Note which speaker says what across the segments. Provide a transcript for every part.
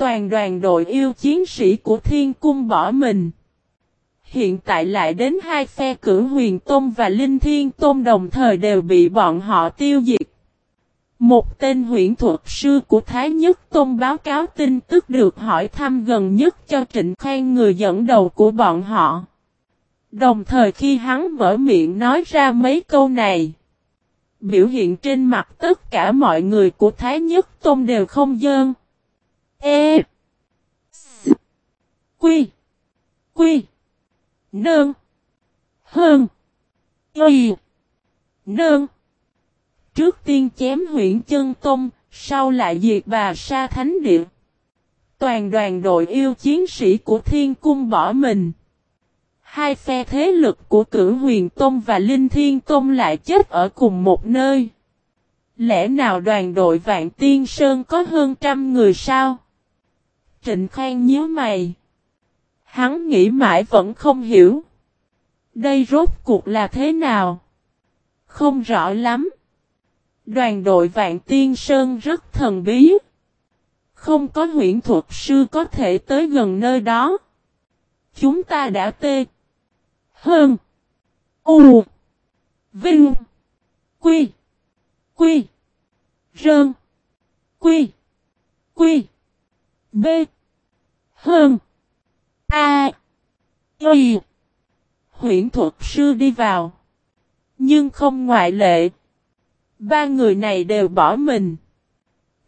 Speaker 1: Toàn đoàn đội yêu chiến sĩ của thiên cung bỏ mình. Hiện tại lại đến hai phe cử huyền tôn và linh thiên tôn đồng thời đều bị bọn họ tiêu diệt. Một tên huyện thuật sư của Thái Nhất Tôn báo cáo tin tức được hỏi thăm gần nhất cho Trịnh Khang người dẫn đầu của bọn họ. Đồng thời khi hắn mở miệng nói ra mấy câu này, biểu hiện trên mặt tất cả mọi người của Thái Nhất Tôn đều không dơn. E S Quy Quy Nương Hơn Y Nương Trước tiên chém huyện chân Tông, sau lại diệt bà sa thánh Điện. Toàn đoàn đội yêu chiến sĩ của thiên cung bỏ mình. Hai phe thế lực của cử huyền Tông và linh thiên Tông lại chết ở cùng một nơi. Lẽ nào đoàn đội vạn tiên sơn có hơn trăm người sao? Trịnh Khang nhớ mày. Hắn nghĩ mãi vẫn không hiểu. Đây rốt cuộc là thế nào? Không rõ lắm. Đoàn đội Vạn Tiên Sơn rất thần bí. Không có huyện thuật sư có thể tới gần nơi đó. Chúng ta đã tê. Hơn. U. Vinh. Quy. Quy. Rơn. Quy. Quy. B. Hơn. A. Y. Huyện thuật sư đi vào. Nhưng không ngoại lệ. Ba người này đều bỏ mình.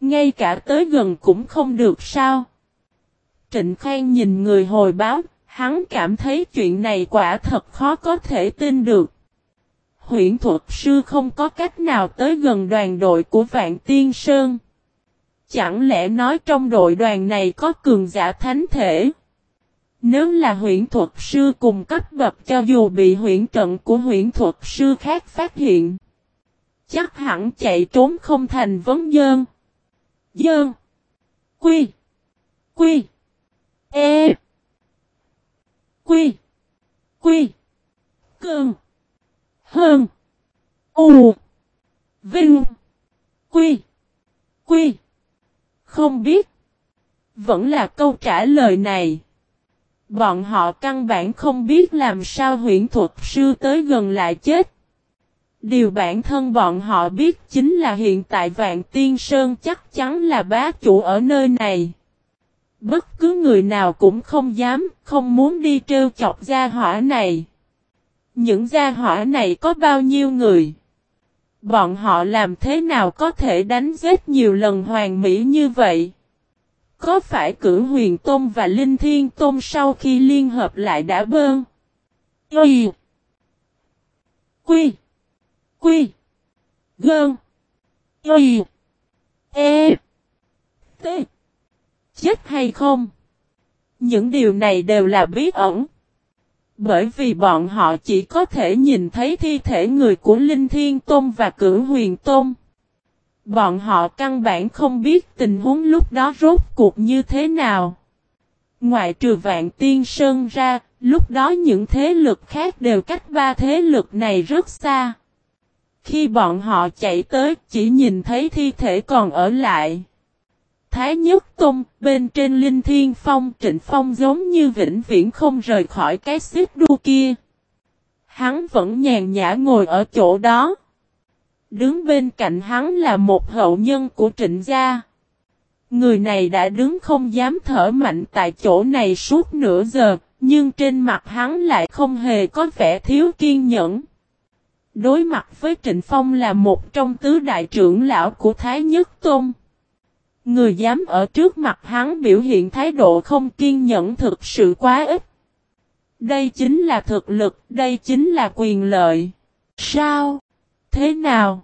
Speaker 1: Ngay cả tới gần cũng không được sao. Trịnh Khang nhìn người hồi báo, hắn cảm thấy chuyện này quả thật khó có thể tin được. Huyện thuật sư không có cách nào tới gần đoàn đội của Vạn Tiên Sơn. Chẳng lẽ nói trong đội đoàn này có cường giả thánh thể? Nếu là huyện thuật sư cùng cấp bậc cho dù bị huyện trận của huyện thuật sư khác phát hiện, chắc hẳn chạy trốn không thành vấn dơn. Dơn. Quy. Quy. E. Quy. Quy. Cơn. Hơn. U. Vinh. Quy. Quy. Không biết. Vẫn là câu trả lời này. Bọn họ căn bản không biết làm sao huyện thuật sư tới gần lại chết. Điều bản thân bọn họ biết chính là hiện tại Vạn Tiên Sơn chắc chắn là bá chủ ở nơi này. Bất cứ người nào cũng không dám, không muốn đi trêu chọc gia hỏa này. Những gia hỏa này có bao nhiêu người? Bọn họ làm thế nào có thể đánh giết nhiều lần hoàng mỹ như vậy? Có phải cử huyền tôn và linh thiên tôn sau khi liên hợp lại đã bơn? Y Quy Quy. Gơn. Y. E. T. Chết hay không? Những điều này đều là bí ẩn. Bởi vì bọn họ chỉ có thể nhìn thấy thi thể người của Linh Thiên Tôn và Cửu Huyền Tôn. Bọn họ căn bản không biết tình huống lúc đó rốt cuộc như thế nào. Ngoại trừ Vạn Tiên Sơn ra, lúc đó những thế lực khác đều cách ba thế lực này rất xa. Khi bọn họ chạy tới chỉ nhìn thấy thi thể còn ở lại. Thái Nhất Tông bên trên Linh Thiên Phong Trịnh Phong giống như vĩnh viễn không rời khỏi cái xếp đu kia. Hắn vẫn nhàn nhã ngồi ở chỗ đó. Đứng bên cạnh hắn là một hậu nhân của trịnh gia. Người này đã đứng không dám thở mạnh tại chỗ này suốt nửa giờ, nhưng trên mặt hắn lại không hề có vẻ thiếu kiên nhẫn. Đối mặt với Trịnh Phong là một trong tứ đại trưởng lão của Thái Nhất Tôn. Người dám ở trước mặt hắn biểu hiện thái độ không kiên nhẫn thực sự quá ít. Đây chính là thực lực, đây chính là quyền lợi. Sao? Thế nào?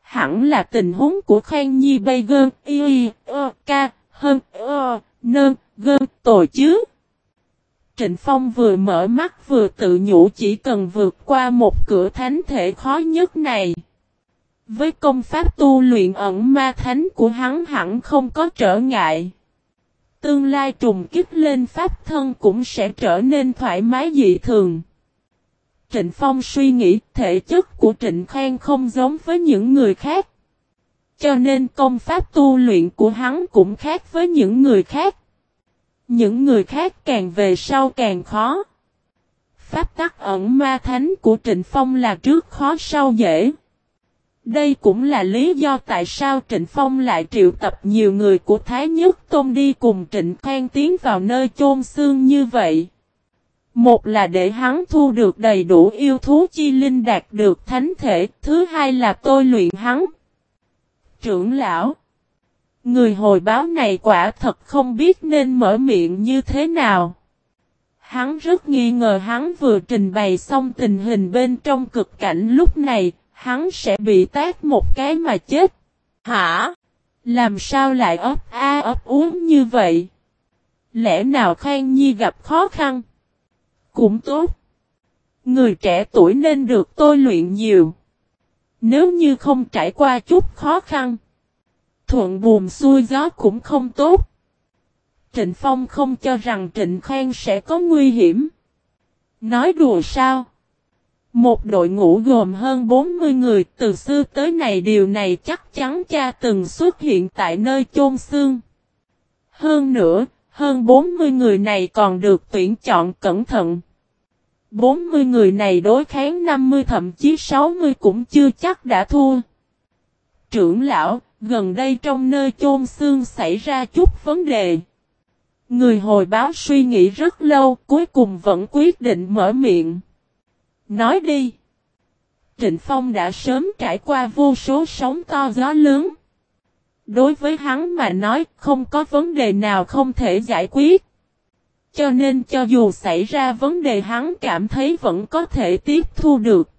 Speaker 1: Hẳn là tình huống của Khang Nhi bay gơn, y, y, ơ, ca, hơn, ơ, nơn, gơn, tội chứ. Trịnh Phong vừa mở mắt vừa tự nhủ chỉ cần vượt qua một cửa thánh thể khó nhất này. Với công pháp tu luyện ẩn ma thánh của hắn hẳn không có trở ngại. Tương lai trùng kích lên pháp thân cũng sẽ trở nên thoải mái dị thường. Trịnh Phong suy nghĩ, thể chất của Trịnh Khang không giống với những người khác. cho nên công pháp tu luyện của hắn cũng khác với những người khác. Những người khác càng về sau càng khó. Pháp tắc ẩn ma thánh của Trịnh Phong là trước khó sau dễ. Đây cũng là lý do tại sao Trịnh Phong lại triệu tập nhiều người của Thái Nhất Tôn đi cùng Trịnh Khang tiến vào nơi chôn xương như vậy. Một là để hắn thu được đầy đủ yêu thú chi linh đạt được thánh thể, thứ hai là tôi luyện hắn. Trưởng lão Người hồi báo này quả thật không biết nên mở miệng như thế nào. Hắn rất nghi ngờ hắn vừa trình bày xong tình hình bên trong cực cảnh lúc này, hắn sẽ bị tác một cái mà chết. Hả? Làm sao lại ấp a ấp uống như vậy? Lẽ nào Khang Nhi gặp khó khăn? Cũng tốt. Người trẻ tuổi nên được tôi luyện nhiều. Nếu như không trải qua chút khó khăn. Thuận buồm xuôi gió cũng không tốt. Trịnh Phong không cho rằng Trịnh Khang sẽ có nguy hiểm. Nói đùa sao? Một đội ngũ gồm hơn 40 người từ xưa tới này điều này chắc chắn cha từng xuất hiện tại nơi chôn xương. Hơn nữa, hơn 40 người này còn được tuyển chọn cẩn thận. 40 người này đối kháng 50 thậm chí 60 cũng chưa chắc đã thua. Trưởng lão, gần đây trong nơi chôn xương xảy ra chút vấn đề. Người hồi báo suy nghĩ rất lâu, cuối cùng vẫn quyết định mở miệng. Nói đi. Trịnh Phong đã sớm trải qua vô số sóng to gió lớn. Đối với hắn mà nói không có vấn đề nào không thể giải quyết. Cho nên cho dù xảy ra vấn đề hắn cảm thấy vẫn có thể tiếp thu được.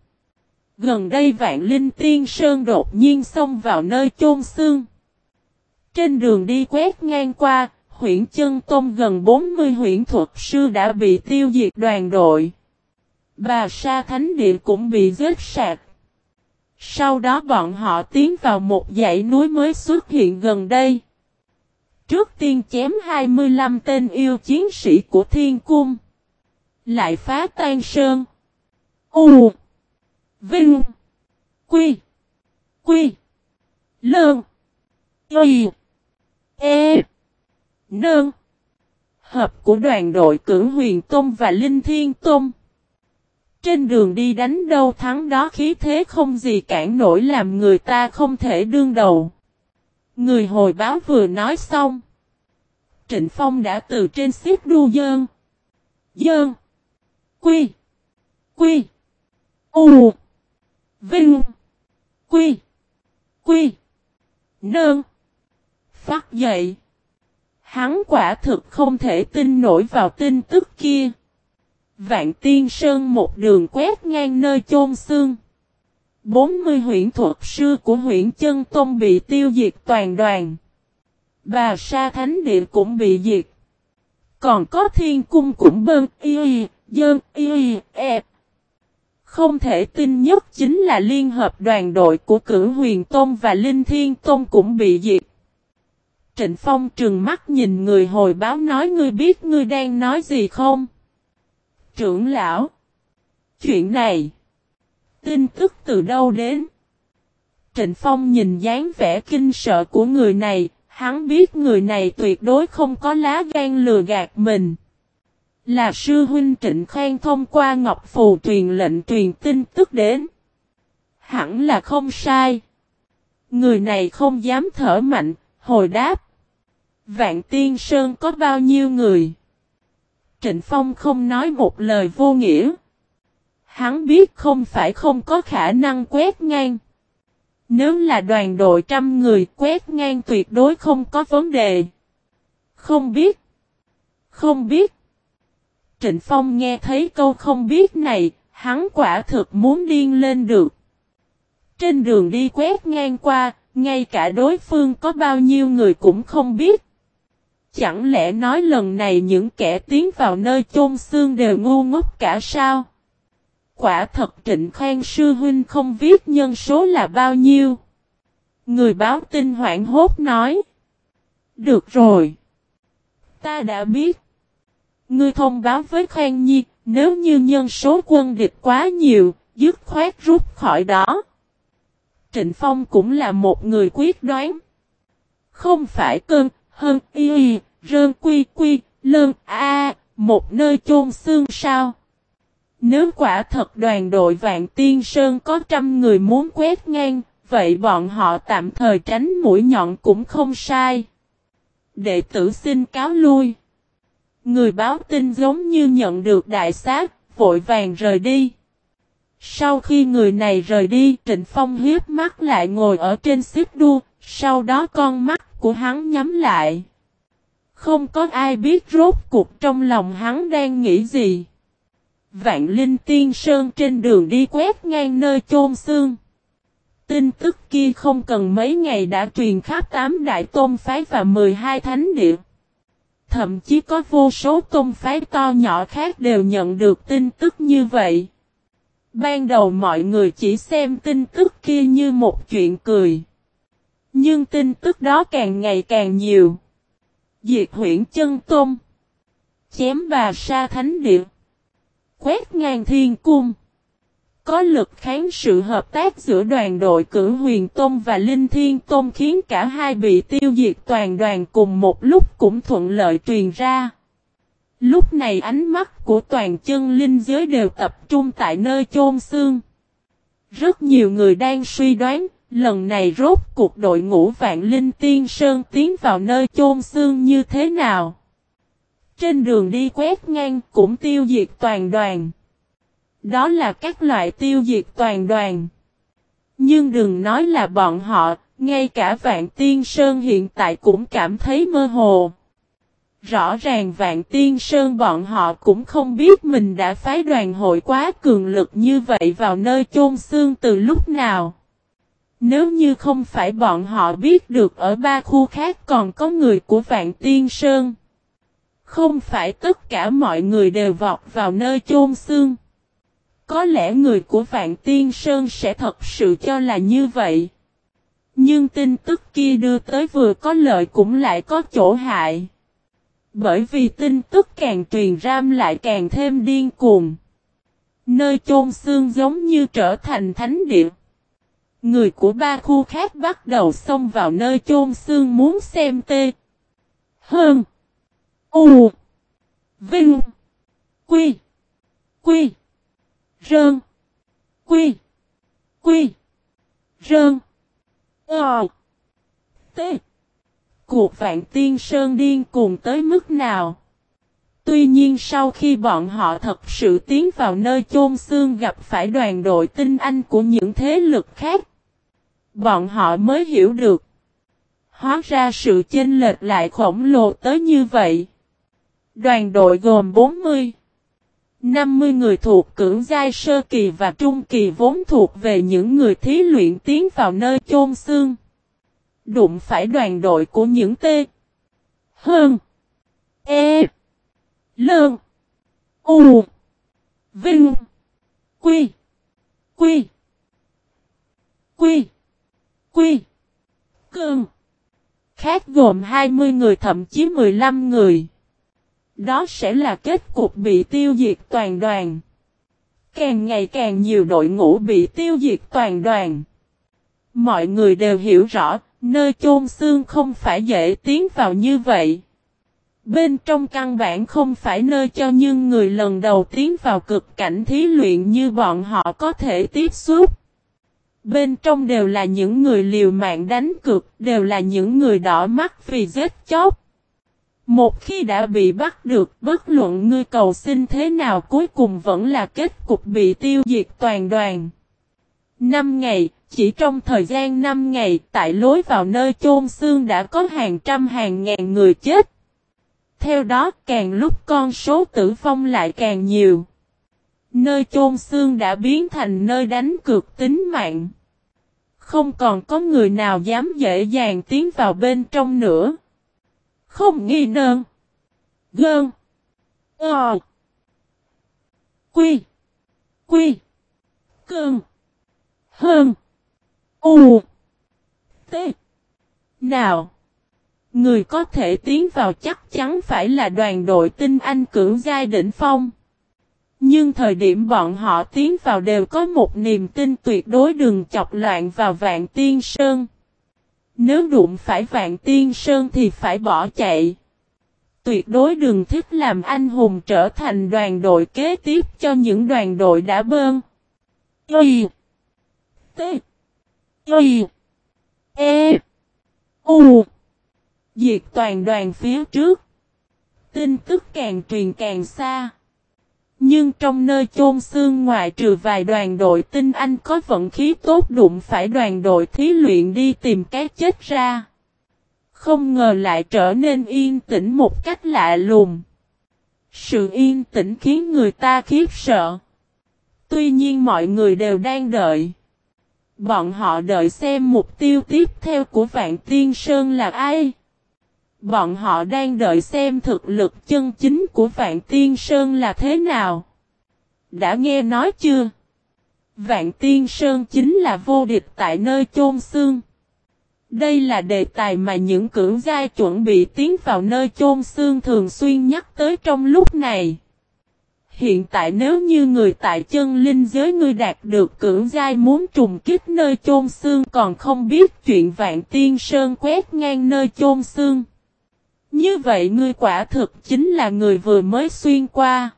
Speaker 1: Gần đây Vạn Linh Tiên Sơn đột nhiên xông vào nơi chôn xương. Trên đường đi quét ngang qua, huyện chân tôm gần 40 huyện thuật sư đã bị tiêu diệt đoàn đội. Bà Sa Thánh Địa cũng bị giết sạc. Sau đó bọn họ tiến vào một dãy núi mới xuất hiện gần đây. Trước tiên chém 25 tên yêu chiến sĩ của thiên cung. Lại phá tan sơn. U. Vinh. Quy. Quy. Lơn. Y. E. Nơn. Hợp của đoàn đội cử huyền Tôn và Linh Thiên Tôn. Trên đường đi đánh đâu thắng đó khí thế không gì cản nổi làm người ta không thể đương đầu. Người hồi báo vừa nói xong. Trịnh Phong đã từ trên xếp đu dơn. Dơn. Quy. Quy. U. Vinh. Quy. Quy. Nơn. Phát dậy. Hắn quả thực không thể tin nổi vào tin tức kia. Vạn Tiên Sơn một đường quét ngang nơi chôn xương. 40 huyện thuật sư của huyện Chân Tôn bị tiêu diệt toàn đoàn. Bà Sa Thánh Địa cũng bị diệt. Còn có thiên cung cũng bơn y dơn y e. Không thể tin nhất chính là liên hợp đoàn đội của cử huyền tôn và linh thiên tôn cũng bị diệt. Trịnh Phong trừng mắt nhìn người hồi báo nói, ngươi biết ngươi đang nói gì không? Trưởng lão. Chuyện này. Tin tức từ đâu đến? Trịnh Phong nhìn dáng vẻ kinh sợ của người này, hắn biết người này tuyệt đối không có lá gan lừa gạt mình. Là sư huynh Trịnh Khang thông qua Ngọc Phù truyền lệnh truyền tin tức đến. Hẳn là không sai. Người này không dám thở mạnh, hồi đáp. Vạn Tiên Sơn có bao nhiêu người? Trịnh Phong không nói một lời vô nghĩa. Hắn biết không phải không có khả năng quét ngang. Nếu là đoàn đội trăm người quét ngang tuyệt đối không có vấn đề. Không biết. Không biết. Trịnh Phong nghe thấy câu không biết này, hắn quả thực muốn điên lên được. Trên đường đi quét ngang qua, ngay cả đối phương có bao nhiêu người cũng không biết. Chẳng lẽ nói lần này những kẻ tiến vào nơi chôn xương đều ngu ngốc cả sao? Quả thật trịnh khoan sư huynh không viết nhân số là bao nhiêu. Người báo tin hoảng hốt nói. Được rồi. Ta đã biết. Ngươi thông báo với Khang Nhi, nếu như nhân số quân địch quá nhiều, dứt khoát rút khỏi đó. Trịnh Phong cũng là một người quyết đoán. Không phải cơn, hơn, y, y rơn quy quy, lơn, a, một nơi chôn xương sao. Nếu quả thật đoàn đội Vạn Tiên Sơn có trăm người muốn quét ngang, vậy bọn họ tạm thời tránh mũi nhọn cũng không sai. Đệ tử xin cáo lui. Người báo tin giống như nhận được đại sát, vội vàng rời đi. Sau khi người này rời đi, Trịnh Phong hiếp mắt lại ngồi ở trên xếp đu, sau đó con mắt của hắn nhắm lại. Không có ai biết rốt cuộc trong lòng hắn đang nghĩ gì. Vạn Linh Tiên Sơn trên đường đi quét ngang nơi chôn xương. Tin tức kia không cần mấy ngày đã truyền khắp tám đại tôn phái và 12 thánh địa. Thậm chí có vô số tôn phái to nhỏ khác đều nhận được tin tức như vậy. Ban đầu mọi người chỉ xem tin tức kia như một chuyện cười. Nhưng tin tức đó càng ngày càng nhiều. Diệt huyện chân tôm Chém bà sa thánh địa. Quét ngang thiên cung. Có lực kháng sự hợp tác giữa đoàn đội cử huyền tôn và linh thiên tôn khiến cả hai bị tiêu diệt toàn đoàn cùng một lúc cũng thuận lợi truyền ra. Lúc này ánh mắt của toàn chân linh giới đều tập trung tại nơi chôn xương. Rất nhiều người đang suy đoán, lần này rốt cuộc đội ngũ vạn linh tiên sơn tiến vào nơi chôn xương như thế nào. Trên đường đi quét ngang cũng tiêu diệt toàn đoàn. Đó là các loại tiêu diệt toàn đoàn. Nhưng đừng nói là bọn họ, ngay cả vạn tiên sơn hiện tại cũng cảm thấy mơ hồ. Rõ ràng vạn tiên sơn bọn họ cũng không biết mình đã phái đoàn hội quá cường lực như vậy vào nơi chôn xương từ lúc nào. Nếu như không phải bọn họ biết được ở ba khu khác còn có người của vạn tiên sơn. Không phải tất cả mọi người đều vọt vào nơi chôn xương. Có lẽ người của Vạn Tiên Sơn sẽ thật sự cho là như vậy. Nhưng tin tức kia đưa tới vừa có lợi cũng lại có chỗ hại. Bởi vì tin tức càng truyền ram lại càng thêm điên cuồng. Nơi chôn xương giống như trở thành thánh địa. Người của ba khu khác bắt đầu xông vào nơi chôn xương muốn xem tê. Hơn. U. Vinh. Quy. Quy. Rơn. Quy. Quy. Rơn. Ờ. T. Cuộc vạn tiên sơn điên cùng tới mức nào? Tuy nhiên sau khi bọn họ thật sự tiến vào nơi chôn xương gặp phải đoàn đội tinh anh của những thế lực khác, bọn họ mới hiểu được. Hóa ra sự chênh lệch lại khổng lồ tới như vậy. Đoàn đội gồm 40, 50 người thuộc cưỡng giai sơ kỳ và trung kỳ vốn thuộc về những người thí luyện tiến vào nơi chôn xương. Đụng phải đoàn đội của những tê. Hơn. E. Lơn. U. Vinh. Quy. Quy. Quy. Quy. Cương. Khác gồm 20 người thậm chí 15 người. Đó sẽ là kết cục bị tiêu diệt toàn đoàn. Càng ngày càng nhiều đội ngũ bị tiêu diệt toàn đoàn. Mọi người đều hiểu rõ, nơi chôn xương không phải dễ tiến vào như vậy. Bên trong căn bản không phải nơi cho những người lần đầu tiến vào cực cảnh thí luyện như bọn họ có thể tiếp xúc. Bên trong đều là những người liều mạng đánh cực, đều là những người đỏ mắt vì giết chóc. Một khi đã bị bắt được, bất luận ngươi cầu xin thế nào cuối cùng vẫn là kết cục bị tiêu diệt toàn đoàn. Năm ngày, chỉ trong thời gian 5 ngày, tại lối vào nơi chôn xương đã có hàng trăm hàng ngàn người chết. Theo đó, càng lúc con số tử vong lại càng nhiều. Nơi chôn xương đã biến thành nơi đánh cược tính mạng. Không còn có người nào dám dễ dàng tiến vào bên trong nữa. Không nghi nơn. Gơn. Ờ. Quy. Quy. Cơn. Hơn. U. T. Nào. Người có thể tiến vào chắc chắn phải là đoàn đội tinh anh cưỡng giai đỉnh phong. Nhưng thời điểm bọn họ tiến vào đều có một niềm tin tuyệt đối đừng chọc loạn vào vạn tiên sơn. Nếu đụng phải vạn tiên sơn thì phải bỏ chạy. Tuyệt đối đừng thích làm anh hùng trở thành đoàn đội kế tiếp cho những đoàn đội đã bơn. Y T Y E U Diệt toàn đoàn phía trước. Tin tức càng truyền càng xa. Nhưng trong nơi chôn xương ngoại trừ vài đoàn đội tinh anh có vận khí tốt đụng phải đoàn đội thí luyện đi tìm cái chết ra. Không ngờ lại trở nên yên tĩnh một cách lạ lùng. Sự yên tĩnh khiến người ta khiếp sợ. Tuy nhiên mọi người đều đang đợi. Bọn họ đợi xem mục tiêu tiếp theo của Vạn Tiên Sơn là ai. Bọn họ đang đợi xem thực lực chân chính của Vạn Tiên Sơn là thế nào. Đã nghe nói chưa? Vạn Tiên Sơn chính là vô địch tại nơi chôn xương. Đây là đề tài mà những cưỡng giai chuẩn bị tiến vào nơi chôn xương thường xuyên nhắc tới trong lúc này. Hiện tại nếu như người tại chân linh giới ngươi đạt được cưỡng giai muốn trùng kích nơi chôn xương còn không biết chuyện vạn tiên sơn quét ngang nơi chôn xương. Như vậy ngươi quả thực chính là người vừa mới xuyên qua.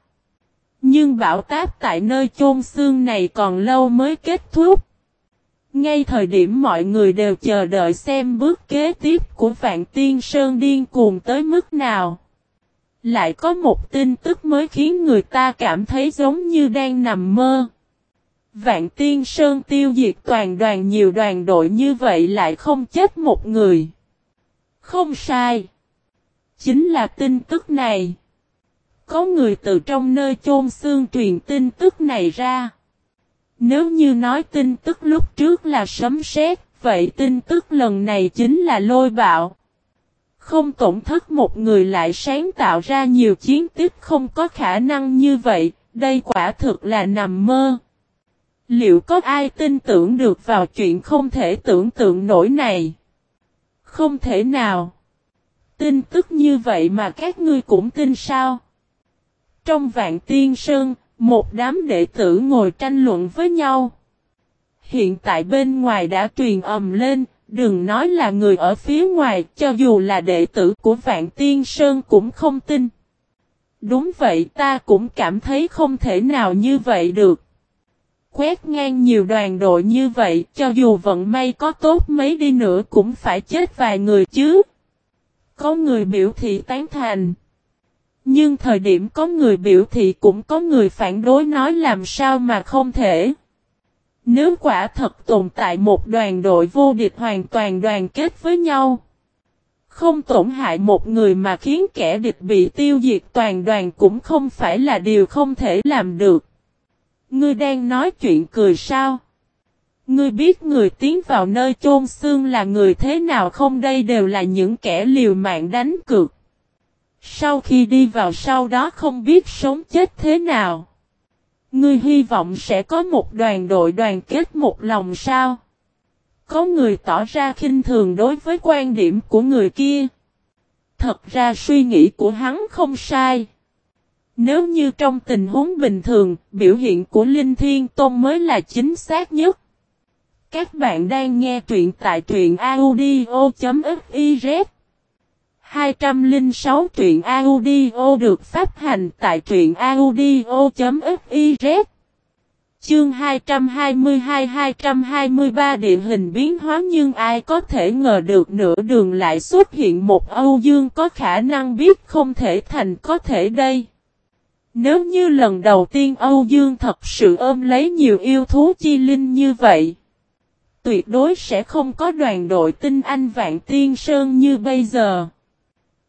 Speaker 1: Nhưng bão táp tại nơi chôn xương này còn lâu mới kết thúc. Ngay thời điểm mọi người đều chờ đợi xem bước kế tiếp của Vạn Tiên Sơn điên cuồng tới mức nào. Lại có một tin tức mới khiến người ta cảm thấy giống như đang nằm mơ. Vạn Tiên Sơn tiêu diệt toàn đoàn nhiều đoàn đội như vậy lại không chết một người. Không sai. Chính là tin tức này. Có người từ trong nơi chôn xương truyền tin tức này ra. Nếu như nói tin tức lúc trước là sấm sét, vậy tin tức lần này chính là lôi bạo. Không tổn thất một người lại sáng tạo ra nhiều chiến tích không có khả năng như vậy, đây quả thực là nằm mơ. Liệu có ai tin tưởng được vào chuyện không thể tưởng tượng nổi này? Không thể nào. Tin tức như vậy mà các ngươi cũng tin sao? Trong vạn tiên sơn, một đám đệ tử ngồi tranh luận với nhau. Hiện tại bên ngoài đã truyền ầm lên, đừng nói là người ở phía ngoài, cho dù là đệ tử của Vạn Tiên Sơn cũng không tin. Đúng vậy ta cũng cảm thấy không thể nào như vậy được. Quét ngang nhiều đoàn đội như vậy, cho dù vận may có tốt mấy đi nữa cũng phải chết vài người chứ. Có người biểu thị tán thành. Nhưng thời điểm có người biểu thị cũng có người phản đối nói làm sao mà không thể. Nếu quả thật tồn tại một đoàn đội vô địch hoàn toàn đoàn kết với nhau. Không tổn hại một người mà khiến kẻ địch bị tiêu diệt toàn đoàn cũng không phải là điều không thể làm được. Ngươi đang nói chuyện cười sao? Ngươi biết người tiến vào nơi chôn xương là người thế nào không đây đều là những kẻ liều mạng đánh cược. Sau khi đi vào sau đó không biết sống chết thế nào. Ngươi hy vọng sẽ có một đoàn đội đoàn kết một lòng sao? Có người tỏ ra khinh thường đối với quan điểm của người kia. Thật ra suy nghĩ của hắn không sai. Nếu như trong tình huống bình thường, biểu hiện của Linh Thiên Tôn mới là chính xác nhất. Các bạn đang nghe truyện tại truyện audio.fiz 206 truyện audio được phát hành tại truyện audio.fiz Chương 222-223 địa hình biến hóa nhưng ai có thể ngờ được nửa đường lại xuất hiện một Âu Dương có khả năng biết không thể thành có thể đây. Nếu như lần đầu tiên Âu Dương thật sự ôm lấy nhiều yêu thú chi linh như vậy, tuyệt đối sẽ không có đoàn đội tinh anh vạn tiên sơn như bây giờ.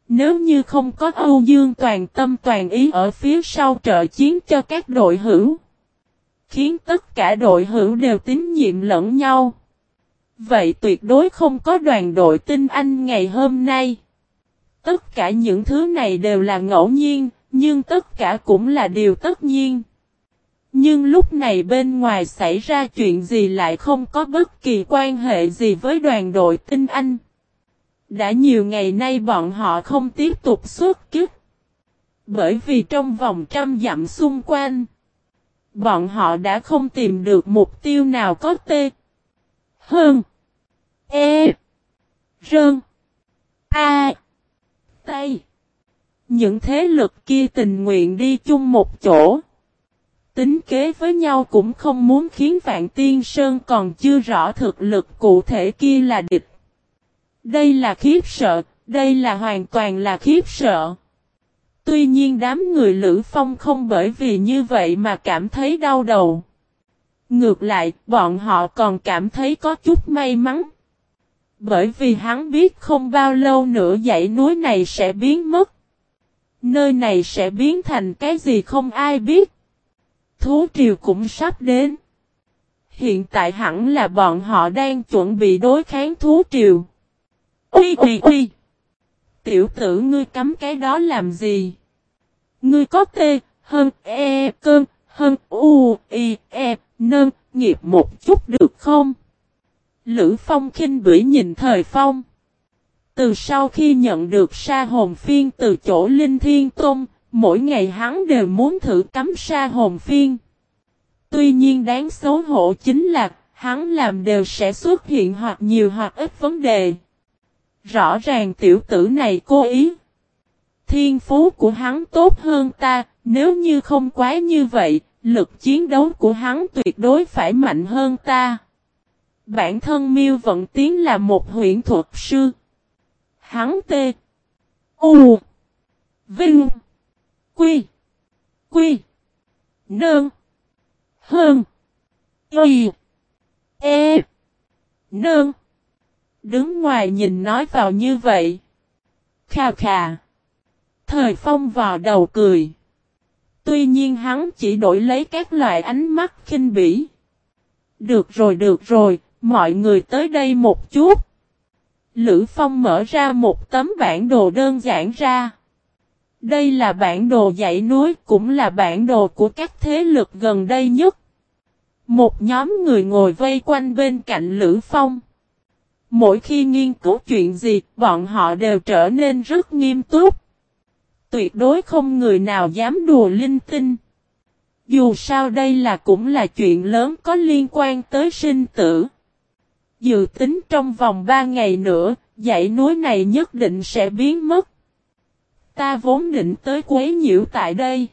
Speaker 1: Nếu như không có Âu Dương toàn tâm toàn ý ở phía sau trợ chiến cho các đội hữu, khiến tất cả đội hữu đều tín nhiệm lẫn nhau. Vậy tuyệt đối không có đoàn đội tinh anh ngày hôm nay. Tất cả những thứ này đều là ngẫu nhiên, nhưng tất cả cũng là điều tất nhiên. Nhưng lúc này bên ngoài xảy ra chuyện gì lại không có bất kỳ quan hệ gì với đoàn đội tinh anh. Đã nhiều ngày nay bọn họ không tiếp tục xuất kích. Bởi vì trong vòng trăm dặm xung quanh, Bọn họ đã không tìm được mục tiêu nào có tê. Hơn. E. Rơn. A. Tây. Những thế lực kia tình nguyện đi chung một chỗ. Tính kế với nhau cũng không muốn khiến Vạn Tiên Sơn còn chưa rõ thực lực cụ thể kia là địch. Đây là khiếp sợ, đây là hoàn toàn là khiếp sợ. Tuy nhiên đám người Lữ Phong không bởi vì như vậy mà cảm thấy đau đầu. Ngược lại, bọn họ còn cảm thấy có chút may mắn. Bởi vì hắn biết không bao lâu nữa dãy núi này sẽ biến mất. Nơi này sẽ biến thành cái gì không ai biết. Thú triều cũng sắp đến. Hiện tại hẳn là bọn họ đang chuẩn bị đối kháng thú triều. Ui ui ui! Tiểu tử ngươi cắm cái đó làm gì? Ngươi có tê, hơn e, cơn, hơn u, i, e, nâng, nghiệp một chút được không? Lữ Phong khinh bỉ nhìn thời Phong. Từ sau khi nhận được sa hồn phiên từ chỗ Linh Thiên Tôn, mỗi ngày hắn đều muốn thử cắm sa hồn phiên. Tuy nhiên đáng xấu hổ chính là, hắn làm đều sẽ xuất hiện hoặc nhiều hoặc ít vấn đề. Rõ ràng tiểu tử này cố ý. Thiên phú của hắn tốt hơn ta, nếu như không quá như vậy, lực chiến đấu của hắn tuyệt đối phải mạnh hơn ta. Bản thân miêu vận tiến là một huyện thuật sư. Hắn tê. U. Vinh. Quy. Quy. Nương. Hơn. Y. E. Nương. Đứng ngoài nhìn nói vào như vậy. Khà khà. Thời phong vào đầu cười. Tuy nhiên hắn chỉ đổi lấy các loại ánh mắt khinh bỉ. Được rồi được rồi, mọi người tới đây một chút. Lữ Phong mở ra một tấm bản đồ đơn giản ra. Đây là bản đồ dãy núi cũng là bản đồ của các thế lực gần đây nhất. Một nhóm người ngồi vây quanh bên cạnh Lữ Phong. Mỗi khi nghiên cứu chuyện gì, bọn họ đều trở nên rất nghiêm túc. Tuyệt đối không người nào dám đùa linh tinh. Dù sao đây là cũng là chuyện lớn có liên quan tới sinh tử. Dự tính trong vòng 3 ngày nữa, dãy núi này nhất định sẽ biến mất. Ta vốn định tới quấy nhiễu tại đây.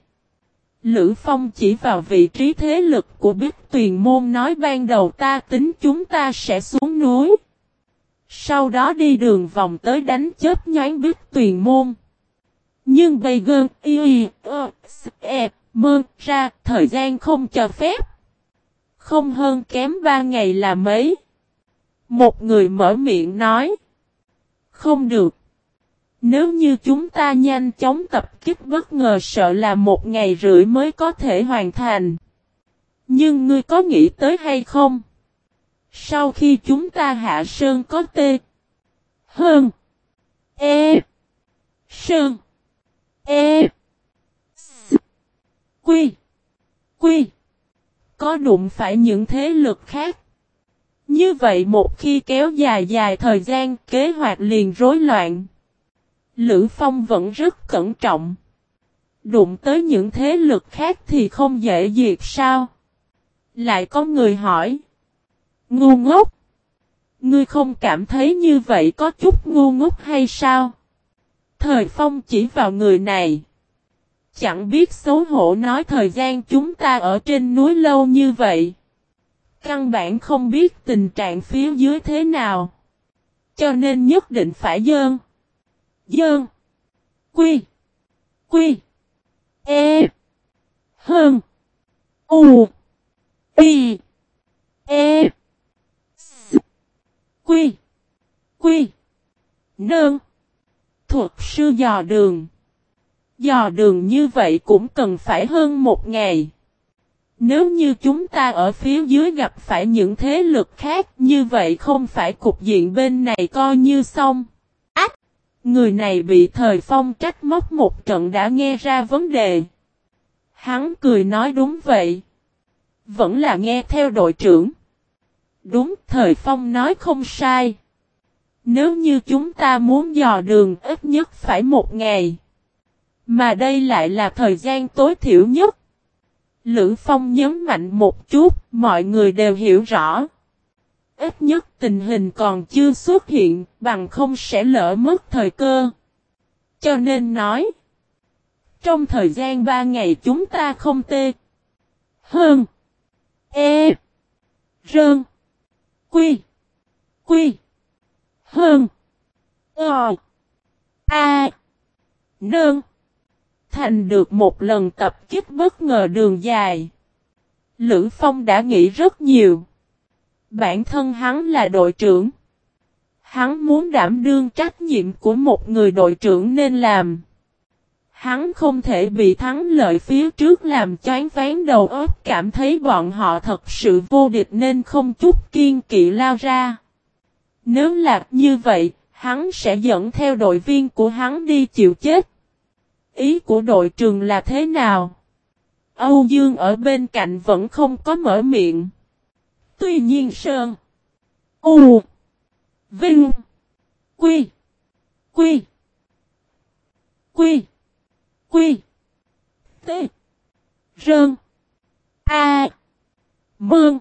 Speaker 1: Lữ Phong chỉ vào vị trí thế lực của Bích Tuyền Môn nói ban đầu ta tính chúng ta sẽ xuống núi. Sau đó đi đường vòng tới đánh chết nhoáng Bích Tuyền Môn. Nhưng bây gơn y ơ e mơn ra, thời gian không cho phép. Không hơn kém ba ngày là mấy. Một người mở miệng nói. Không được. Nếu như chúng ta nhanh chóng tập kích bất ngờ sợ là một ngày rưỡi mới có thể hoàn thành. Nhưng ngươi có nghĩ tới hay không? Sau khi chúng ta hạ sơn có tê. Hơn. E. Sơn. E. S. Quy. Quy. Có đụng phải những thế lực khác. Như vậy một khi kéo dài dài thời gian, kế hoạch liền rối loạn. Lữ Phong vẫn rất cẩn trọng. Đụng tới những thế lực khác thì không dễ diệt sao? Lại có người hỏi. Ngu ngốc. Ngươi không cảm thấy như vậy có chút ngu ngốc hay sao? Thời Phong chỉ vào người này. Chẳng biết xấu hổ nói thời gian chúng ta ở trên núi lâu như vậy. Căn bản không biết tình trạng phía dưới thế nào. Cho nên nhất định phải dơn. Dơn. Quy. Quy. E. Hơn. U. Y. E. S. Quy. Quy. Nơn. Thuật sư dò đường. Dò đường như vậy cũng cần phải hơn một ngày. Nếu như chúng ta ở phía dưới gặp phải những thế lực khác như vậy không phải cục diện bên này coi như xong. Người này bị thời phong trách móc một trận đã nghe ra vấn đề. Hắn cười nói đúng vậy. Vẫn là nghe theo đội trưởng. Đúng thời phong nói không sai. Nếu như chúng ta muốn dò đường ít nhất phải một ngày. Mà đây lại là thời gian tối thiểu nhất. Lữ Phong nhấn mạnh một chút, mọi người đều hiểu rõ. Ít nhất tình hình còn chưa xuất hiện, bằng không sẽ lỡ mất thời cơ. Cho nên nói, trong thời gian 3 ngày chúng ta không tê. Hơn. E. Rơn. Quy. Quy. Hơn. Ờ. A. Nơn. Thành được một lần tập kích bất ngờ đường dài. Lữ Phong đã nghĩ rất nhiều. Bản thân hắn là đội trưởng. Hắn muốn đảm đương trách nhiệm của một người đội trưởng nên làm. Hắn không thể bị thắng lợi phía trước làm choáng ván đầu óc cảm thấy bọn họ thật sự vô địch nên không chút kiên kỵ lao ra. Nếu lạc như vậy, hắn sẽ dẫn theo đội viên của hắn đi chịu chết. Ý của đội trưởng là thế nào? Âu Dương ở bên cạnh vẫn không có mở miệng. Tuy nhiên Sơn. U. Vinh. Quy. Quy. Quy. Quy. T. Rơn. A. Mương.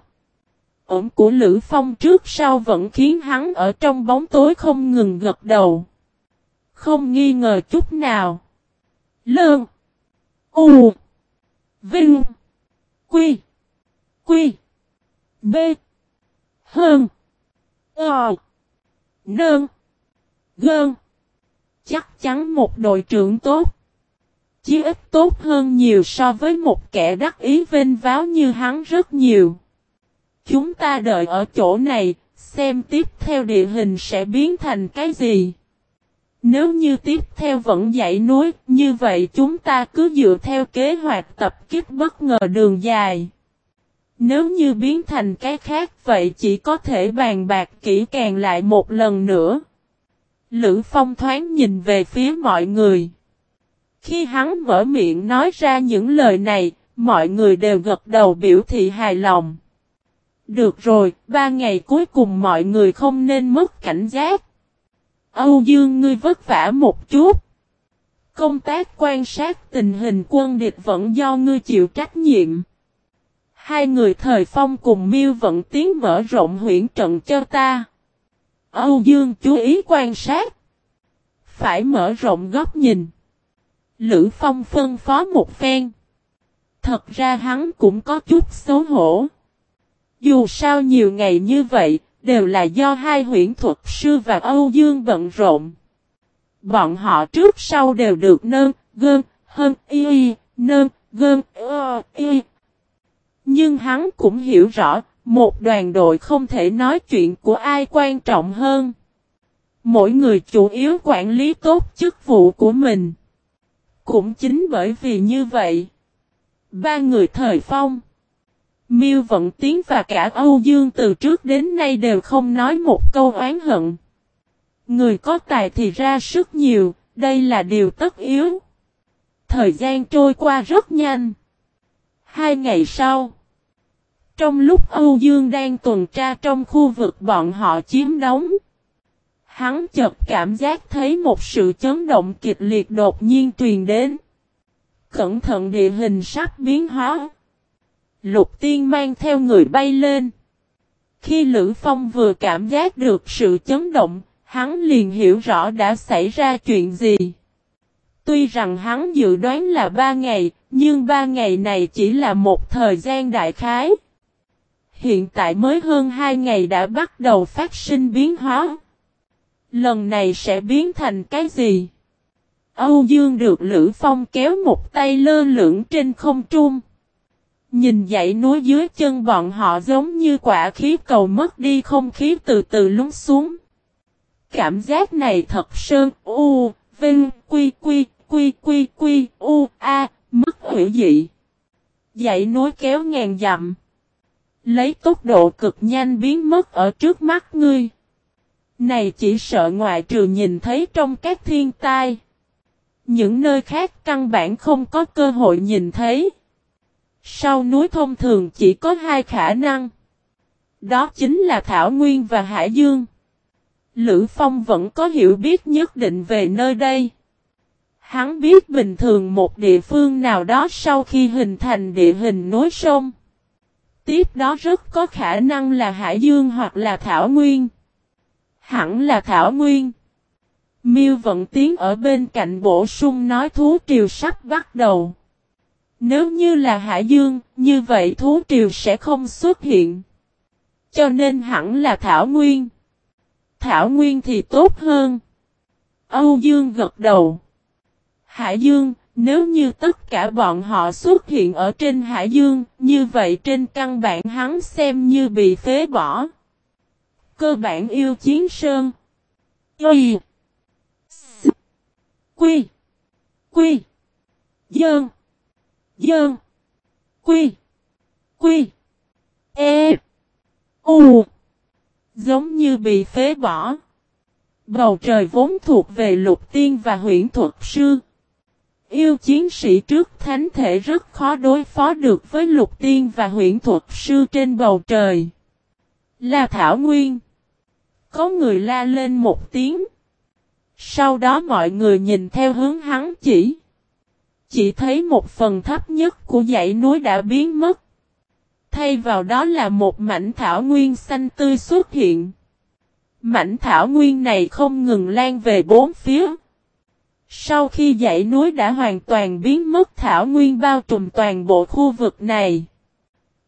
Speaker 1: Ổn của Lữ Phong trước sau vẫn khiến hắn ở trong bóng tối không ngừng gật đầu. Không nghi ngờ chút nào. Lơn. U. Vinh. Quy. Quy. B. Hơn. Ờ. Nơn. Gơn. Chắc chắn một đội trưởng tốt. Chí ít tốt hơn nhiều so với một kẻ đắc ý vinh váo như hắn rất nhiều. Chúng ta đợi ở chỗ này, xem tiếp theo địa hình sẽ biến thành cái gì. Nếu như tiếp theo vẫn dãy núi, như vậy chúng ta cứ dựa theo kế hoạch tập kích bất ngờ đường dài. Nếu như biến thành cái khác vậy chỉ có thể bàn bạc kỹ càng lại một lần nữa. Lữ Phong thoáng nhìn về phía mọi người. Khi hắn mở miệng nói ra những lời này, mọi người đều gật đầu biểu thị hài lòng. Được rồi, ba ngày cuối cùng mọi người không nên mất cảnh giác. Âu Dương ngươi vất vả một chút. Công tác quan sát tình hình quân địch vẫn do ngươi chịu trách nhiệm. Hai người thời phong cùng miêu vận tiến mở rộng huyện trận cho ta. Âu Dương chú ý quan sát. Phải mở rộng góc nhìn. Lữ Phong phân phó một phen. Thật ra hắn cũng có chút xấu hổ. Dù sao nhiều ngày như vậy, đều là do hai huyện thuật sư và Âu Dương bận rộn. Bọn họ trước sau đều được nơn, gơn, hơn, y, y nơn, gơn, ơ, y. Nhưng hắn cũng hiểu rõ, một đoàn đội không thể nói chuyện của ai quan trọng hơn. Mỗi người chủ yếu quản lý tốt chức vụ của mình. Cũng chính bởi vì như vậy. Ba người thời phong. Miêu Vận Tiến và cả Âu Dương từ trước đến nay đều không nói một câu oán hận. Người có tài thì ra sức nhiều, đây là điều tất yếu. Thời gian trôi qua rất nhanh. Hai ngày sau, trong lúc Âu Dương đang tuần tra trong khu vực bọn họ chiếm đóng, hắn chợt cảm giác thấy một sự chấn động kịch liệt đột nhiên truyền đến. Cẩn thận địa hình sắp biến hóa. Lục tiên mang theo người bay lên. Khi Lữ Phong vừa cảm giác được sự chấn động, hắn liền hiểu rõ đã xảy ra chuyện gì. Tuy rằng hắn dự đoán là ba ngày, nhưng ba ngày này chỉ là một thời gian đại khái. Hiện tại mới hơn hai ngày đã bắt đầu phát sinh biến hóa. Lần này sẽ biến thành cái gì? Âu Dương được Lữ Phong kéo một tay lơ lửng trên không trung. Nhìn dãy núi dưới chân bọn họ giống như quả khí cầu mất đi không khí từ từ lún xuống. Cảm giác này thật sơn, u, vinh, quy quy, quy quy quy, u, a, mất hữu dị. Dãy núi kéo ngàn dặm. Lấy tốc độ cực nhanh biến mất ở trước mắt ngươi. Này chỉ sợ ngoại trừ nhìn thấy trong các thiên tai. Những nơi khác căn bản không có cơ hội nhìn thấy. Sau núi thông thường chỉ có hai khả năng. Đó chính là Thảo Nguyên và Hải Dương. Lữ Phong vẫn có hiểu biết nhất định về nơi đây. Hắn biết bình thường một địa phương nào đó sau khi hình thành địa hình nối sông. Tiếp đó rất có khả năng là Hải Dương hoặc là Thảo Nguyên. Hẳn là Thảo Nguyên. Miêu vận tiến ở bên cạnh bổ sung nói thú triều sắp bắt đầu. Nếu như là Hải Dương, như vậy thú triều sẽ không xuất hiện. Cho nên hẳn là Thảo Nguyên. Thảo Nguyên thì tốt hơn. Âu Dương gật đầu. Hải Dương, nếu như tất cả bọn họ xuất hiện ở trên Hải Dương, như vậy trên căn bản hắn xem như bị phế bỏ. Cơ bản yêu chiến sơn. Y. Quy. Quy. Dơn. Dơn. Quy. Quy. E. U. Giống như bị phế bỏ. Bầu trời vốn thuộc về lục tiên và huyễn thuật sư. Yêu chiến sĩ trước thánh thể rất khó đối phó được với lục tiên và huyện thuật sư trên bầu trời. Là Thảo Nguyên. Có người la lên một tiếng. Sau đó mọi người nhìn theo hướng hắn chỉ. Chỉ thấy một phần thấp nhất của dãy núi đã biến mất. Thay vào đó là một mảnh thảo nguyên xanh tươi xuất hiện. Mảnh thảo nguyên này không ngừng lan về bốn phía. Sau khi dãy núi đã hoàn toàn biến mất thảo nguyên bao trùm toàn bộ khu vực này.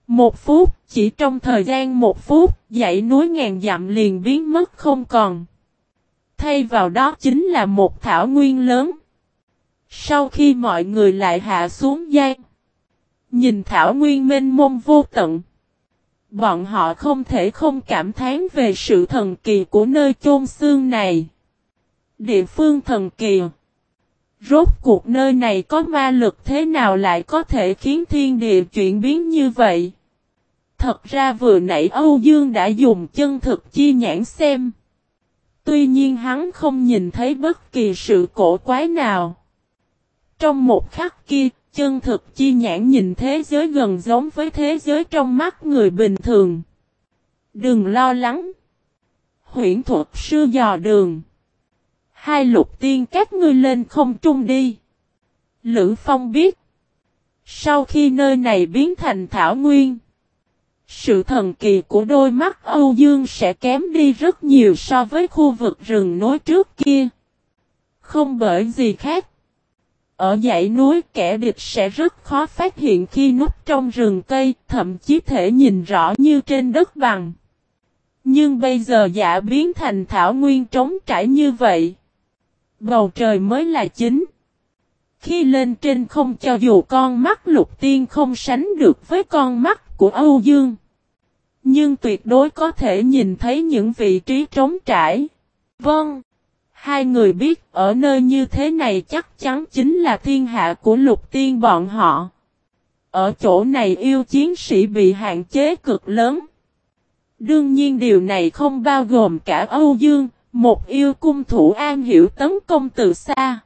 Speaker 1: Một phút, chỉ trong thời gian một phút, dãy núi ngàn dặm liền biến mất không còn. Thay vào đó chính là một thảo nguyên lớn. Sau khi mọi người lại hạ xuống gian. Nhìn thảo nguyên mênh mông vô tận. Bọn họ không thể không cảm thán về sự thần kỳ của nơi chôn xương này. Địa phương thần kỳ. Rốt cuộc nơi này có ma lực thế nào lại có thể khiến thiên địa chuyển biến như vậy? Thật ra vừa nãy Âu Dương đã dùng chân thực chi nhãn xem. Tuy nhiên hắn không nhìn thấy bất kỳ sự cổ quái nào. Trong một khắc kia, chân thực chi nhãn nhìn thế giới gần giống với thế giới trong mắt người bình thường. Đừng lo lắng. Huyển thuật sư dò đường. Hai lục tiên các ngươi lên không trung đi. Lữ Phong biết. Sau khi nơi này biến thành thảo nguyên. Sự thần kỳ của đôi mắt Âu Dương sẽ kém đi rất nhiều so với khu vực rừng núi trước kia. Không bởi gì khác. Ở dãy núi kẻ địch sẽ rất khó phát hiện khi núp trong rừng cây, thậm chí thể nhìn rõ như trên đất bằng. Nhưng bây giờ giả biến thành thảo nguyên trống trải như vậy. Bầu trời mới là chính. Khi lên trên không cho dù con mắt lục tiên không sánh được với con mắt của Âu Dương. Nhưng tuyệt đối có thể nhìn thấy những vị trí trống trải. Vâng. Hai người biết ở nơi như thế này chắc chắn chính là thiên hạ của lục tiên bọn họ. Ở chỗ này yêu chiến sĩ bị hạn chế cực lớn. Đương nhiên điều này không bao gồm cả Âu Dương, một yêu cung thủ an hiểu tấn công từ xa.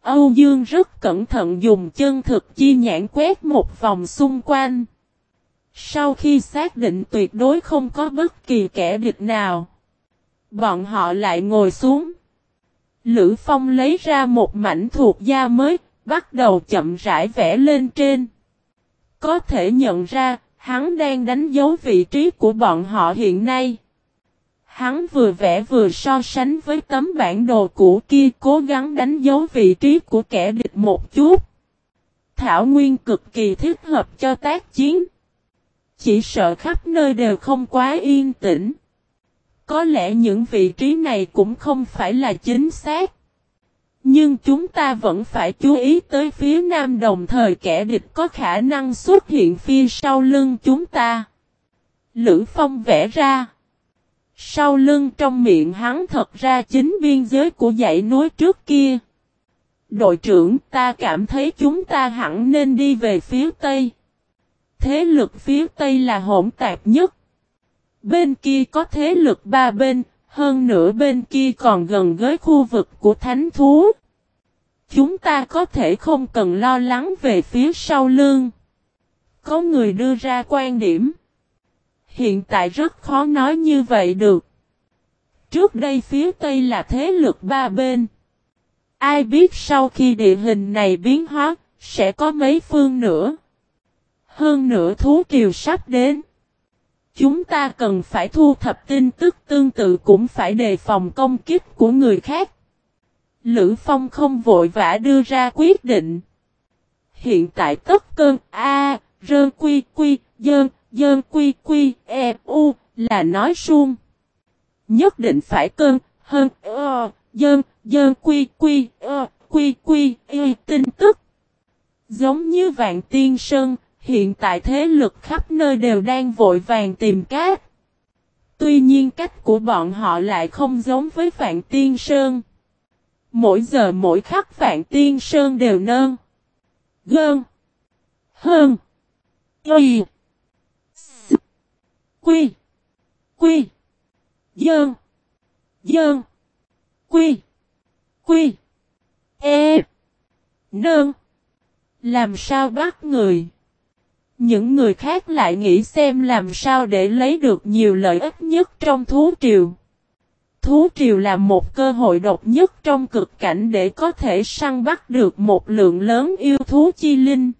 Speaker 1: Âu Dương rất cẩn thận dùng chân thực chi nhãn quét một vòng xung quanh. Sau khi xác định tuyệt đối không có bất kỳ kẻ địch nào, bọn họ lại ngồi xuống. Lữ Phong lấy ra một mảnh thuộc da mới, bắt đầu chậm rãi vẽ lên trên. Có thể nhận ra, hắn đang đánh dấu vị trí của bọn họ hiện nay. Hắn vừa vẽ vừa so sánh với tấm bản đồ cũ kia, cố gắng đánh dấu vị trí của kẻ địch một chút. Thảo Nguyên cực kỳ thích hợp cho tác chiến. Chỉ sợ khắp nơi đều không quá yên tĩnh. Có lẽ những vị trí này cũng không phải là chính xác. Nhưng chúng ta vẫn phải chú ý tới phía nam đồng thời kẻ địch có khả năng xuất hiện phía sau lưng chúng ta. Lữ Phong vẽ ra. Sau lưng trong miệng hắn thật ra chính biên giới của dãy núi trước kia. Đội trưởng ta cảm thấy chúng ta hẳn nên đi về phía Tây. Thế lực phía Tây là hỗn tạp nhất. Bên kia có thế lực ba bên, hơn nữa bên kia còn gần với khu vực của thánh thú. Chúng ta có thể không cần lo lắng về phía sau lưng. Có người đưa ra quan điểm. Hiện tại rất khó nói như vậy được. Trước đây phía Tây là thế lực ba bên. Ai biết sau khi địa hình này biến hóa, sẽ có mấy phương nữa. Hơn nữa thú triều sắp đến. Chúng ta cần phải thu thập tin tức tương tự cũng phải đề phòng công kích của người khác. Lữ Phong không vội vã đưa ra quyết định. Hiện tại tất cơn A, rơn quy quy, dơn, dơn quy quy, e, u, là nói suông. Nhất định phải cơn, hơn, e, ơ, dơn, dơn quy quy, ơ, quy quy, y, tin tức. Giống như Vạn Tiên Sơn, hiện tại thế lực khắp nơi đều đang vội vàng tìm cát. Tuy nhiên cách của bọn họ lại không giống với Vạn Tiên Sơn. Mỗi giờ mỗi khắc Vạn Tiên Sơn đều nơn. Gơn. Hơn. Y. Quy. Quy. Dơn. Dơn. Quy. Quy. E. Nơn. Làm sao bắt người? Những người khác lại nghĩ xem làm sao để lấy được nhiều lợi ích nhất trong thú triều. Thú triều là một cơ hội độc nhất trong cực cảnh để có thể săn bắt được một lượng lớn yêu thú chi linh.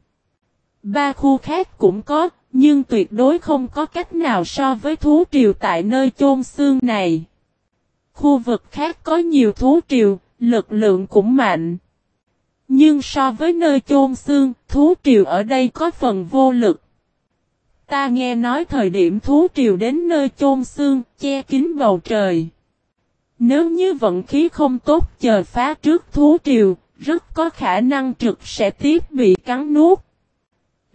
Speaker 1: Ba khu khác cũng có, nhưng tuyệt đối không có cách nào so với thú triều tại nơi chôn xương này. Khu vực khác có nhiều thú triều, lực lượng cũng mạnh. Nhưng so với nơi chôn xương, thú triều ở đây có phần vô lực. Ta nghe nói thời điểm thú triều đến nơi chôn xương, che kín bầu trời. Nếu như vận khí không tốt chờ phá trước thú triều, rất có khả năng trực sẽ tiếp bị cắn nuốt.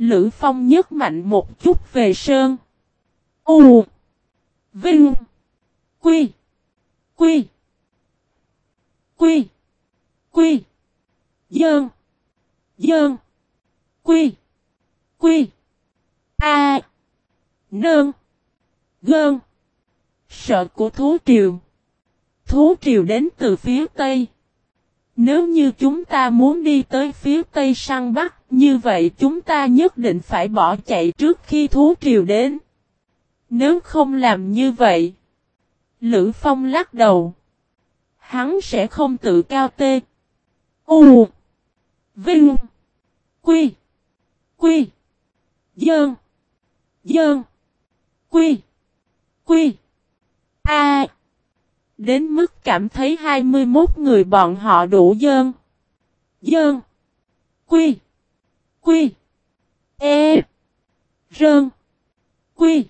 Speaker 1: Lữ Phong nhấc mạnh một chút về sơn. U. Vinh. Quy. Quy. Quy. Quy. Dơn. Dơn. Quy. Quy. A. Nơn. Gơn. Sợ của thú triều. Thú triều đến từ phía Tây. Nếu như chúng ta muốn đi tới phía Tây săn bắc như vậy chúng ta nhất định phải bỏ chạy trước khi thú triều đến. Nếu không làm như vậy, Lữ Phong lắc đầu. Hắn sẽ không tự cao tê. U. Vinh. Quy. Quy. Dơn. Dơn. Quy. Quy. A. Đến mức cảm thấy 21 người bọn họ đủ dơn. Dơn. Quy. Quy quy E. Rơn. Quy.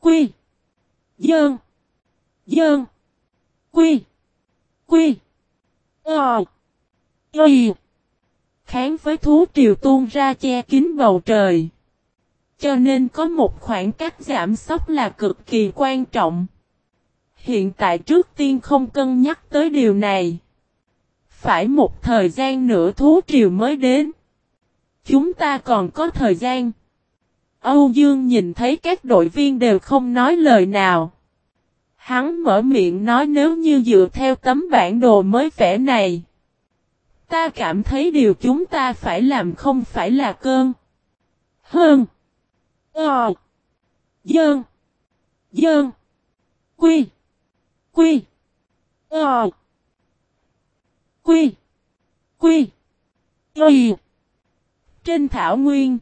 Speaker 1: Quy. Dơn. Dơn. Quy. Quy. Ờ. quy Kháng với thú triều tuôn ra che kín bầu trời. Cho nên có một khoảng cách giảm sốc là cực kỳ quan trọng. Hiện tại trước tiên không cân nhắc tới điều này. Phải một thời gian nữa thú triều mới đến. Chúng ta còn có thời gian. Âu Dương nhìn thấy các đội viên đều không nói lời nào. Hắn mở miệng nói nếu như dựa theo tấm bản đồ mới vẽ này. Ta cảm thấy điều chúng ta phải làm không phải là cơn. Hơn. Ờ. Dơn. Dơn. Quy. Quy. Ờ. Quy. Quy. Y. Trên thảo nguyên.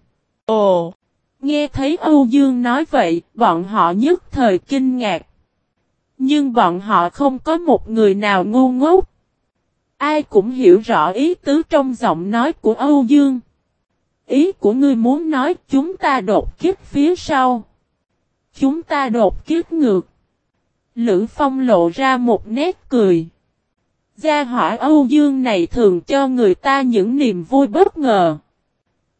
Speaker 1: Ồ. Nghe thấy Âu Dương nói vậy, bọn họ nhất thời kinh ngạc. Nhưng bọn họ không có một người nào ngu ngốc. Ai cũng hiểu rõ ý tứ trong giọng nói của Âu Dương. Ý của ngươi muốn nói chúng ta đột kiếp phía sau. Chúng ta đột kiếp ngược. Lữ Phong lộ ra một nét cười. Gia hỏa Âu Dương này thường cho người ta những niềm vui bất ngờ.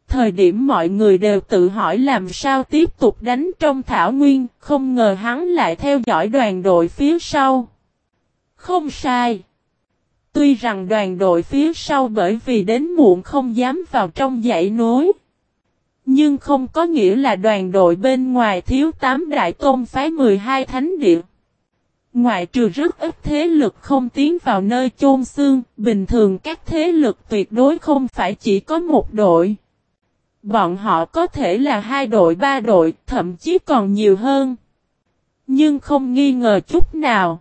Speaker 1: Thời điểm mọi người đều tự hỏi làm sao tiếp tục đánh trong thảo nguyên, không ngờ hắn lại theo dõi đoàn đội phía sau. Không sai. Tuy rằng đoàn đội phía sau bởi vì đến muộn không dám vào trong dãy núi. Nhưng không có nghĩa là đoàn đội bên ngoài thiếu 8 đại tôn phái 12 thánh địa. Ngoại trừ rất ít thế lực không tiến vào nơi chôn xương, bình thường các thế lực tuyệt đối không phải chỉ có một đội. Bọn họ có thể là hai đội ba đội, thậm chí còn nhiều hơn. Nhưng không nghi ngờ chút nào.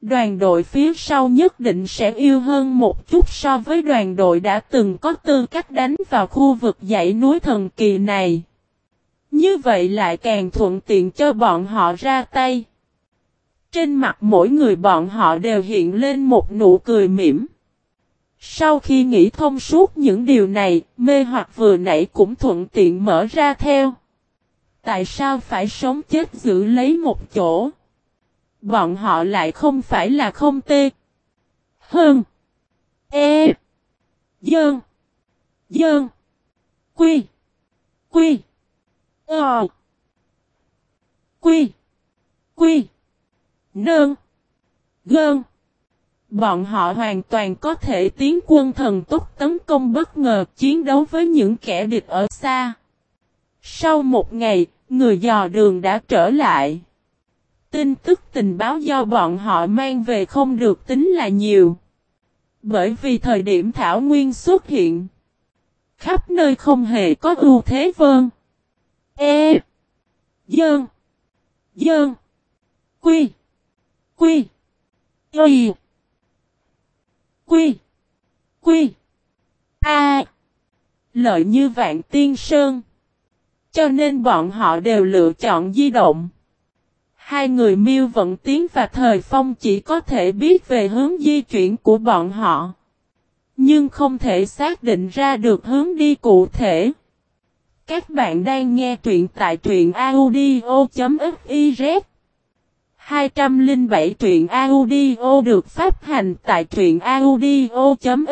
Speaker 1: Đoàn đội phía sau nhất định sẽ yêu hơn một chút so với đoàn đội đã từng có tư cách đánh vào khu vực dãy núi thần kỳ này. Như vậy lại càng thuận tiện cho bọn họ ra tay. Trên mặt mỗi người bọn họ đều hiện lên một nụ cười mỉm. Sau khi nghĩ thông suốt những điều này, mê hoặc vừa nãy cũng thuận tiện mở ra theo. Tại sao phải sống chết giữ lấy một chỗ? Bọn họ lại không phải là không tê. Hơn. E. Dơn. Dơn. Quy. Quy. Ờ. Quy. Quy. Nơn. Gơn. Bọn họ hoàn toàn có thể tiến quân thần tốc tấn công bất ngờ chiến đấu với những kẻ địch ở xa. Sau một ngày, người dò đường đã trở lại. Tin tức tình báo do bọn họ mang về không được tính là nhiều. Bởi vì thời điểm Thảo Nguyên xuất hiện, khắp nơi không hề có ưu thế vơn. E. Dơn. Dơn. Quy. Quy. Y. Quy. Quy. A. Lợi như vạn tiên sơn. Cho nên bọn họ đều lựa chọn di động. Hai người miêu vận tiến và thời phong chỉ có thể biết về hướng di chuyển của bọn họ. Nhưng không thể xác định ra được hướng đi cụ thể. Các bạn đang nghe truyện tại truyện audio.fif 207 truyện audio được phát hành tại truyện audio.fiz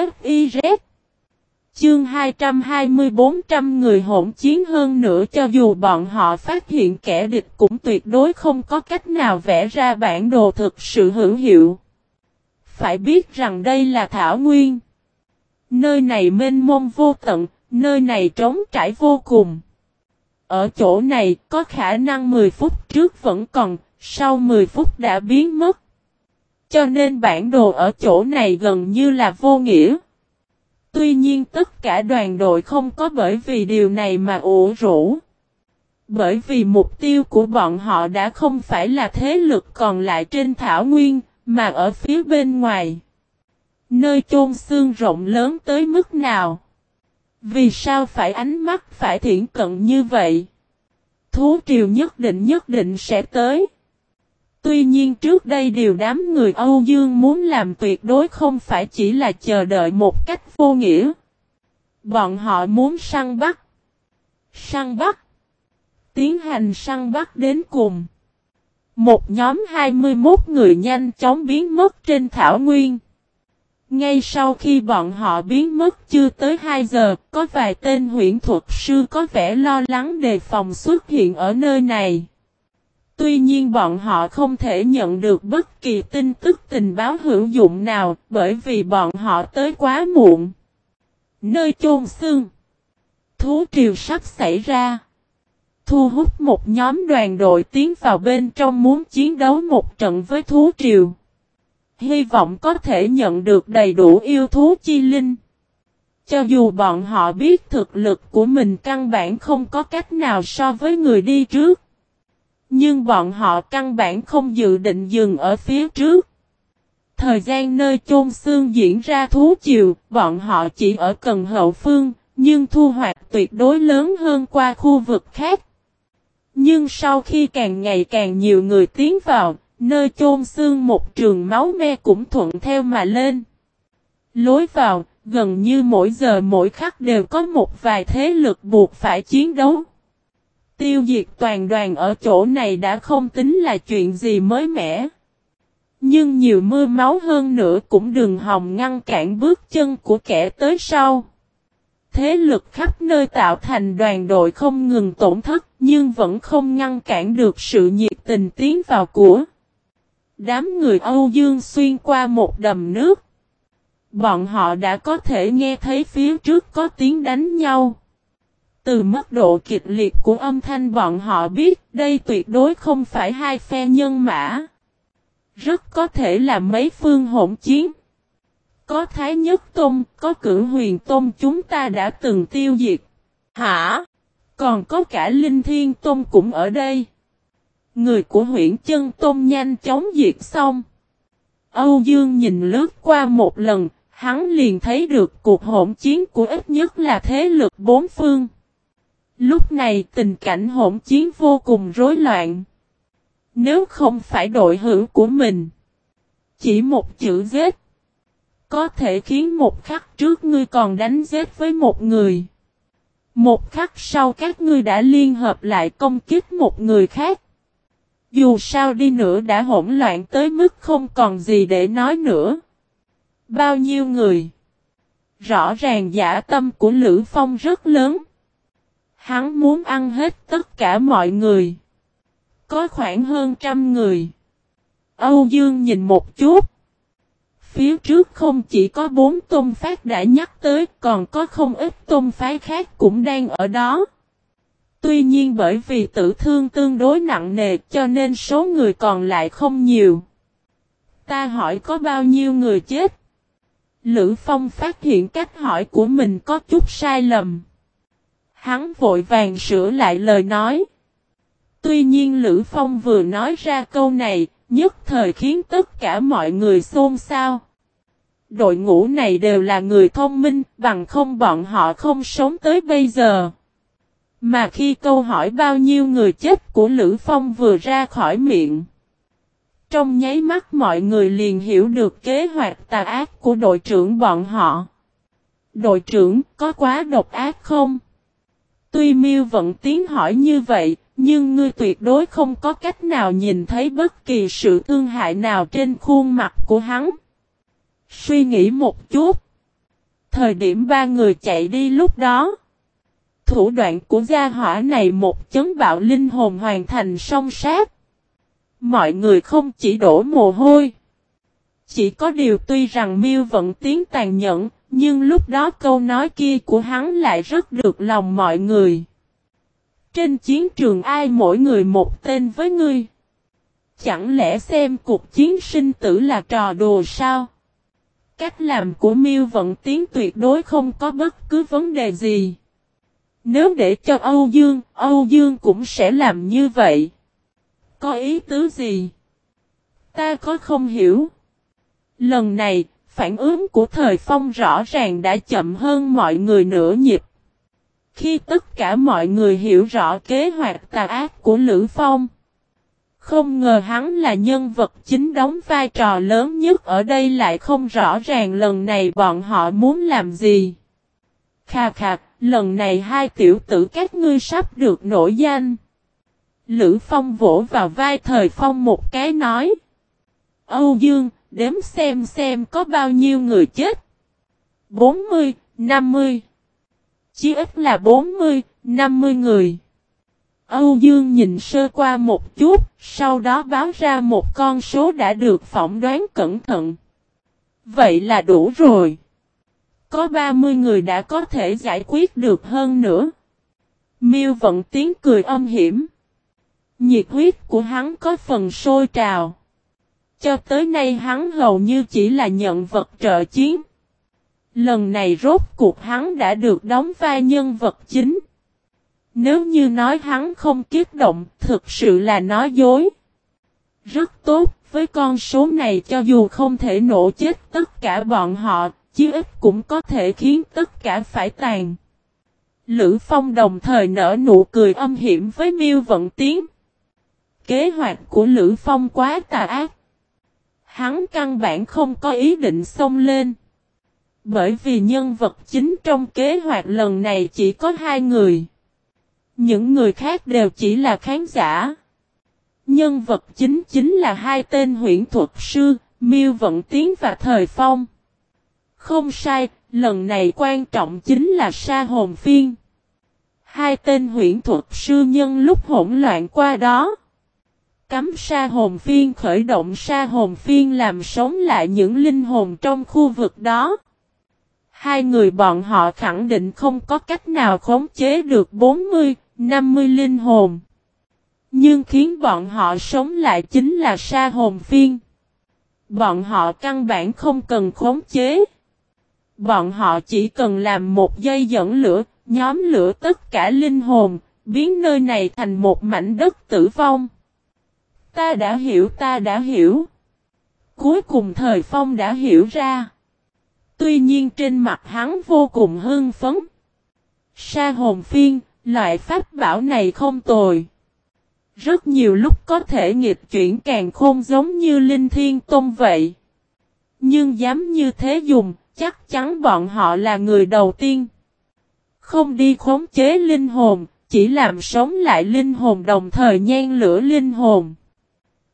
Speaker 1: Chương 220-400 người hỗn chiến hơn nữa cho dù bọn họ phát hiện kẻ địch cũng tuyệt đối không có cách nào vẽ ra bản đồ thực sự hữu hiệu. Phải biết rằng đây là Thảo Nguyên. Nơi này mênh mông vô tận, nơi này trống trải vô cùng. Ở chỗ này có khả năng 10 phút trước vẫn còn, sau 10 phút đã biến mất. Cho nên bản đồ ở chỗ này gần như là vô nghĩa. Tuy nhiên tất cả đoàn đội không có bởi vì điều này mà ủ rũ. Bởi vì mục tiêu của bọn họ đã không phải là thế lực còn lại trên thảo nguyên, mà ở phía bên ngoài. Nơi chôn xương rộng lớn tới mức nào? Vì sao phải ánh mắt phải thiển cận như vậy? Thú triều nhất định nhất định sẽ tới. Tuy nhiên trước đây điều đám người Âu Dương muốn làm tuyệt đối không phải chỉ là chờ đợi một cách vô nghĩa. Bọn họ muốn săn bắt. Săn bắt. Tiến hành săn bắt đến cùng. Một nhóm 21 người nhanh chóng biến mất trên thảo nguyên. Ngay sau khi bọn họ biến mất chưa tới 2 giờ, có vài tên huyện thuật sư có vẻ lo lắng đề phòng xuất hiện ở nơi này. Tuy nhiên bọn họ không thể nhận được bất kỳ tin tức tình báo hữu dụng nào bởi vì bọn họ tới quá muộn. Nơi chôn xương. Thú triều sắp xảy ra. Thu hút một nhóm đoàn đội tiến vào bên trong muốn chiến đấu một trận với thú triều. Hy vọng có thể nhận được đầy đủ yêu thú chi linh. Cho dù bọn họ biết thực lực của mình căn bản không có cách nào so với người đi trước. Nhưng bọn họ căn bản không dự định dừng ở phía trước. Thời gian nơi chôn xương diễn ra thú chiều, bọn họ chỉ ở cần hậu phương, nhưng thu hoạch tuyệt đối lớn hơn qua khu vực khác. Nhưng sau khi càng ngày càng nhiều người tiến vào, nơi chôn xương một trường máu me cũng thuận theo mà lên. Lối vào, gần như mỗi giờ mỗi khắc đều có một vài thế lực buộc phải chiến đấu. Tiêu diệt toàn đoàn ở chỗ này đã không tính là chuyện gì mới mẻ. Nhưng nhiều mưa máu hơn nữa cũng đừng hòng ngăn cản bước chân của kẻ tới sau. Thế lực khắp nơi tạo thành đoàn đội không ngừng tổn thất nhưng vẫn không ngăn cản được sự nhiệt tình tiến vào của. Đám người Âu Dương xuyên qua một đầm nước. Bọn họ đã có thể nghe thấy phía trước có tiếng đánh nhau. Từ mức độ kịch liệt của âm thanh bọn họ biết đây tuyệt đối không phải hai phe nhân mã. Rất có thể là mấy phương hỗn chiến. Có Thái Nhất Tôn, có Cử Huyền Tôn chúng ta đã từng tiêu diệt. Hả? Còn có cả Linh Thiên Tôn cũng ở đây. Người của huyện chân Tôn nhanh chóng diệt xong. Âu Dương nhìn lướt qua một lần, hắn liền thấy được cuộc hỗn chiến của ít nhất là thế lực bốn phương. Lúc này tình cảnh hỗn chiến vô cùng rối loạn. Nếu không phải đội hữu của mình, chỉ một chữ giết, có thể khiến một khắc trước ngươi còn đánh giết với một người. Một khắc sau các ngươi đã liên hợp lại công kích một người khác. Dù sao đi nữa đã hỗn loạn tới mức không còn gì để nói nữa. Bao nhiêu người? Rõ ràng giả tâm của Lữ Phong rất lớn. Hắn muốn ăn hết tất cả mọi người. Có khoảng hơn trăm người. Âu Dương nhìn một chút. Phía trước không chỉ có bốn tôn phát đã nhắc tới, còn có không ít tôn phái khác cũng đang ở đó. Tuy nhiên bởi vì tử thương tương đối nặng nề cho nên số người còn lại không nhiều. Ta hỏi có bao nhiêu người chết? Lữ Phong phát hiện cách hỏi của mình có chút sai lầm. Hắn vội vàng sửa lại lời nói. Tuy nhiên Lữ Phong vừa nói ra câu này, nhất thời khiến tất cả mọi người xôn xao. Đội ngũ này đều là người thông minh, bằng không bọn họ không sống tới bây giờ. Mà khi câu hỏi bao nhiêu người chết của Lữ Phong vừa ra khỏi miệng. Trong nháy mắt mọi người liền hiểu được kế hoạch tà ác của đội trưởng bọn họ. Đội trưởng có quá độc ác không? Tuy miêu vẫn tiếng hỏi như vậy, nhưng ngươi tuyệt đối không có cách nào nhìn thấy bất kỳ sự thương hại nào trên khuôn mặt của hắn. Suy nghĩ một chút. Thời điểm ba người chạy đi lúc đó. Thủ đoạn của gia hỏa này một chấn bạo linh hồn hoàn thành song sát. Mọi người không chỉ đổ mồ hôi. Chỉ có điều tuy rằng miêu vẫn tiếng tàn nhẫn, nhưng lúc đó câu nói kia của hắn lại rất được lòng mọi người. Trên chiến trường ai mỗi người một tên với ngươi? Chẳng lẽ xem cuộc chiến sinh tử là trò đùa sao? Cách làm của miêu vận tiến tuyệt đối không có bất cứ vấn đề gì. Nếu để cho Âu Dương, Âu Dương cũng sẽ làm như vậy. Có ý tứ gì? Ta có không hiểu. Lần này, phản ứng của thời phong rõ ràng đã chậm hơn mọi người nửa nhịp. Khi tất cả mọi người hiểu rõ kế hoạch tà ác của Lữ Phong. Không ngờ hắn là nhân vật chính đóng vai trò lớn nhất ở đây lại không rõ ràng lần này bọn họ muốn làm gì. Khà khà, lần này hai tiểu tử các ngươi sắp được nổi danh. Lữ Phong vỗ vào vai thời Phong một cái nói. Âu Dương, đếm xem xem có bao nhiêu người chết. 40, 50. Chí ít là 40, 50 người. Âu Dương nhìn sơ qua một chút, sau đó báo ra một con số đã được phỏng đoán cẩn thận. Vậy là đủ rồi. Có 30 người đã có thể giải quyết được hơn nữa. Miêu vận tiếng cười âm hiểm. Nhiệt huyết của hắn có phần sôi trào. Cho tới nay hắn hầu như chỉ là nhận vật trợ chiến. Lần này rốt cuộc hắn đã được đóng vai nhân vật chính. Nếu như nói hắn không kiết động, thực sự là nói dối. Rất tốt, với con số này cho dù không thể nổ chết tất cả bọn họ, chứ ít cũng có thể khiến tất cả phải tàn. Lữ Phong đồng thời nở nụ cười âm hiểm với Miêu Vận Tiến. Kế hoạch của Lữ Phong quá tà ác. Hắn căn bản không có ý định xông lên. Bởi vì nhân vật chính trong kế hoạch lần này chỉ có hai người. Những người khác đều chỉ là khán giả. Nhân vật chính chính là hai tên huyễn thuật sư, Miêu Vận Tiến và Thời Phong. Không sai, lần này quan trọng chính là sa hồn phiên. Hai tên huyễn thuật sư nhân lúc hỗn loạn qua đó. Cắm sa hồn phiên khởi động sa hồn phiên làm sống lại những linh hồn trong khu vực đó. Hai người bọn họ khẳng định không có cách nào khống chế được 40, 50 linh hồn. Nhưng khiến bọn họ sống lại chính là sa hồn phiên. Bọn họ căn bản không cần khống chế. Bọn họ chỉ cần làm một dây dẫn lửa, nhóm lửa tất cả linh hồn, biến nơi này thành một mảnh đất tử vong. Ta đã hiểu ta đã hiểu. Cuối cùng thời phong đã hiểu ra. Tuy nhiên trên mặt hắn vô cùng hưng phấn. Sa hồn phiên, loại pháp bảo này không tồi. Rất nhiều lúc có thể nghịch chuyển càng khôn giống như Linh Thiên Tôn vậy. Nhưng dám như thế dùng, chắc chắn bọn họ là người đầu tiên. Không đi khống chế linh hồn, chỉ làm sống lại linh hồn đồng thời nhen lửa linh hồn.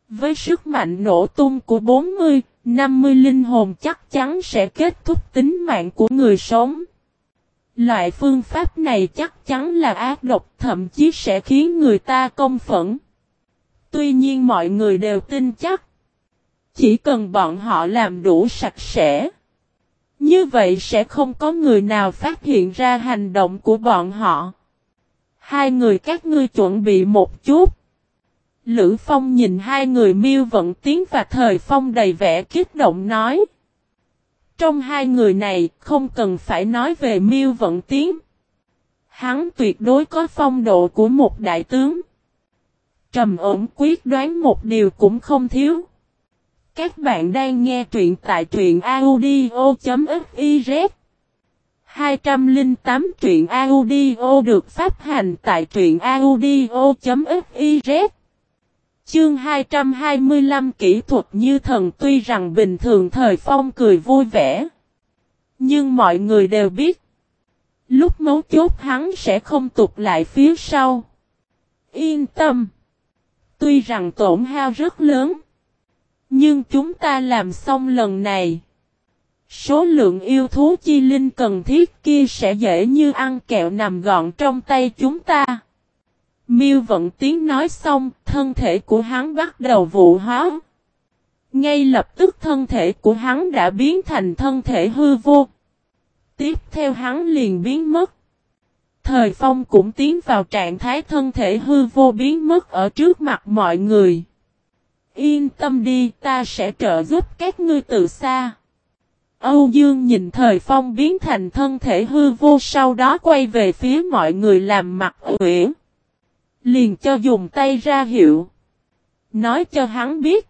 Speaker 1: Với sức mạnh nổ tung của 40, 50 linh hồn chắc chắn sẽ kết thúc tính mạng của người sống. Loại phương pháp này chắc chắn là ác độc thậm chí sẽ khiến người ta công phẫn. Tuy nhiên mọi người đều tin chắc. Chỉ cần bọn họ làm đủ sạch sẽ. Như vậy sẽ không có người nào phát hiện ra hành động của bọn họ. Hai người các ngươi chuẩn bị một chút. Lữ Phong nhìn hai người miêu vận tiến và thời phong đầy vẻ kích động nói. Trong hai người này không cần phải nói về miêu vận tiến. Hắn tuyệt đối có phong độ của một đại tướng. Trầm ổn quyết đoán một điều cũng không thiếu. Các bạn đang nghe truyện tại truyện audio.fiz 208 truyện audio được phát hành tại truyện audio.fiz Chương 225 kỹ thuật như thần tuy rằng bình thường thời phong cười vui vẻ. Nhưng mọi người đều biết. Lúc mấu chốt hắn sẽ không tụt lại phía sau. Yên tâm. Tuy rằng tổn hao rất lớn. Nhưng chúng ta làm xong lần này. Số lượng yêu thú chi linh cần thiết kia sẽ dễ như ăn kẹo nằm gọn trong tay chúng ta. Miêu vận tiếng nói xong, thân thể của hắn bắt đầu vụ hóa. Ngay lập tức thân thể của hắn đã biến thành thân thể hư vô. Tiếp theo hắn liền biến mất. Thời phong cũng tiến vào trạng thái thân thể hư vô biến mất ở trước mặt mọi người. Yên tâm đi, ta sẽ trợ giúp các ngươi từ xa. Âu Dương nhìn thời phong biến thành thân thể hư vô sau đó quay về phía mọi người làm mặt uyển. Liền cho dùng tay ra hiệu. Nói cho hắn biết.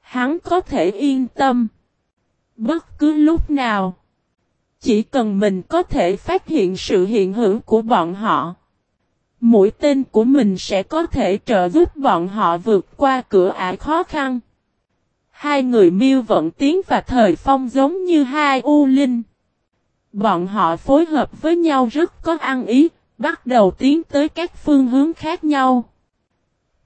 Speaker 1: Hắn có thể yên tâm. Bất cứ lúc nào. Chỉ cần mình có thể phát hiện sự hiện hữu của bọn họ. Mũi tên của mình sẽ có thể trợ giúp bọn họ vượt qua cửa ải khó khăn. Hai người miêu vận tiến và thời phong giống như hai u linh. Bọn họ phối hợp với nhau rất có ăn ý, bắt đầu tiến tới các phương hướng khác nhau.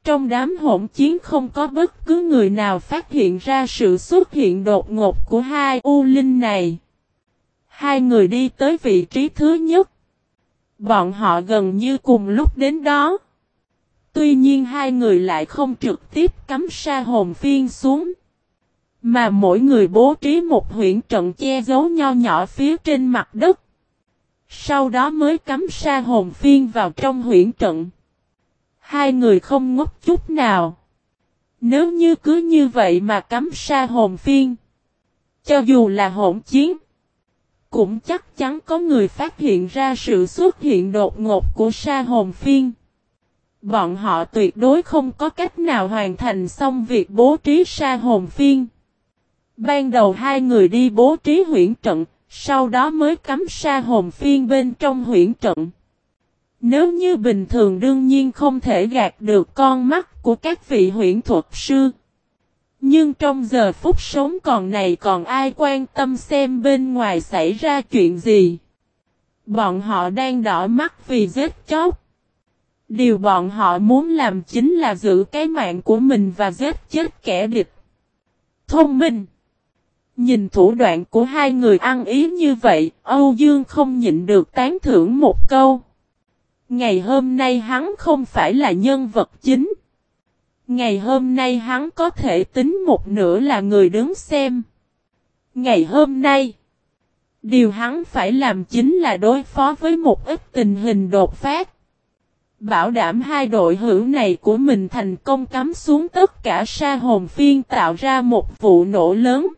Speaker 1: Trong đám hỗn chiến không có bất cứ người nào phát hiện ra sự xuất hiện đột ngột của hai u linh này. Hai người đi tới vị trí thứ nhất. Bọn họ gần như cùng lúc đến đó. Tuy nhiên hai người lại không trực tiếp cắm sa hồn phiên xuống. Mà mỗi người bố trí một huyện trận che giấu nho nhỏ phía trên mặt đất. Sau đó mới cắm sa hồn phiên vào trong huyển trận. Hai người không ngốc chút nào. Nếu như cứ như vậy mà cắm sa hồn phiên. Cho dù là hỗn chiến. Cũng chắc chắn có người phát hiện ra sự xuất hiện đột ngột của sa hồn phiên. Bọn họ tuyệt đối không có cách nào hoàn thành xong việc bố trí sa hồn phiên. Ban đầu hai người đi bố trí huyển trận, sau đó mới cắm sa hồn phiên bên trong huyển trận. Nếu như bình thường đương nhiên không thể gạt được con mắt của các vị huyển thuật sư. Nhưng trong giờ phút sống còn này còn ai quan tâm xem bên ngoài xảy ra chuyện gì. Bọn họ đang đỏ mắt vì giết chóc. Điều bọn họ muốn làm chính là giữ cái mạng của mình và giết chết kẻ địch. Thông minh. Nhìn thủ đoạn của hai người ăn ý như vậy, Âu Dương không nhịn được tán thưởng một câu. Ngày hôm nay hắn không phải là nhân vật chính. Ngày hôm nay hắn có thể tính một nửa là người đứng xem. Ngày hôm nay, điều hắn phải làm chính là đối phó với một ít tình hình đột phát. Bảo đảm hai đội hữu này của mình thành công cắm xuống tất cả sa hồn phiên tạo ra một vụ nổ lớn.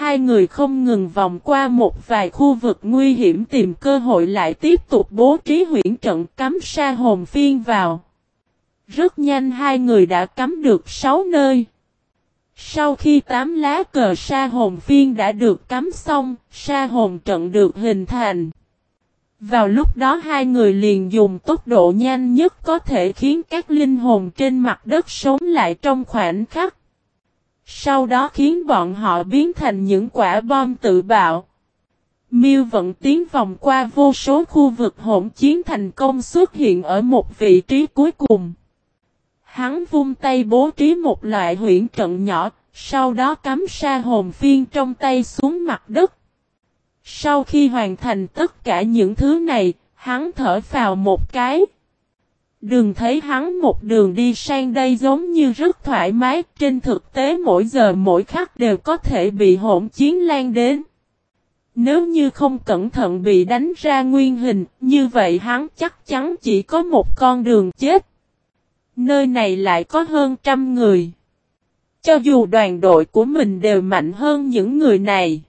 Speaker 1: Hai người không ngừng vòng qua một vài khu vực nguy hiểm tìm cơ hội lại tiếp tục bố trí huyển trận cắm sa hồn phiên vào. Rất nhanh hai người đã cắm được sáu nơi. Sau khi tám lá cờ sa hồn phiên đã được cắm xong, sa hồn trận được hình thành. Vào lúc đó hai người liền dùng tốc độ nhanh nhất có thể khiến các linh hồn trên mặt đất sống lại trong khoảnh khắc. Sau đó khiến bọn họ biến thành những quả bom tự bạo. Miêu vận tiến vòng qua vô số khu vực hỗn chiến thành công xuất hiện ở một vị trí cuối cùng. Hắn vung tay bố trí một loại huyễn trận nhỏ, sau đó cắm sa hồn phiên trong tay xuống mặt đất. Sau khi hoàn thành tất cả những thứ này, hắn thở vào một cái. Đừng thấy hắn một đường đi sang đây giống như rất thoải mái, trên thực tế mỗi giờ mỗi khắc đều có thể bị hỗn chiến lan đến. Nếu như không cẩn thận bị đánh ra nguyên hình, như vậy hắn chắc chắn chỉ có một con đường chết. Nơi này lại có hơn trăm người. Cho dù đoàn đội của mình đều mạnh hơn những người này.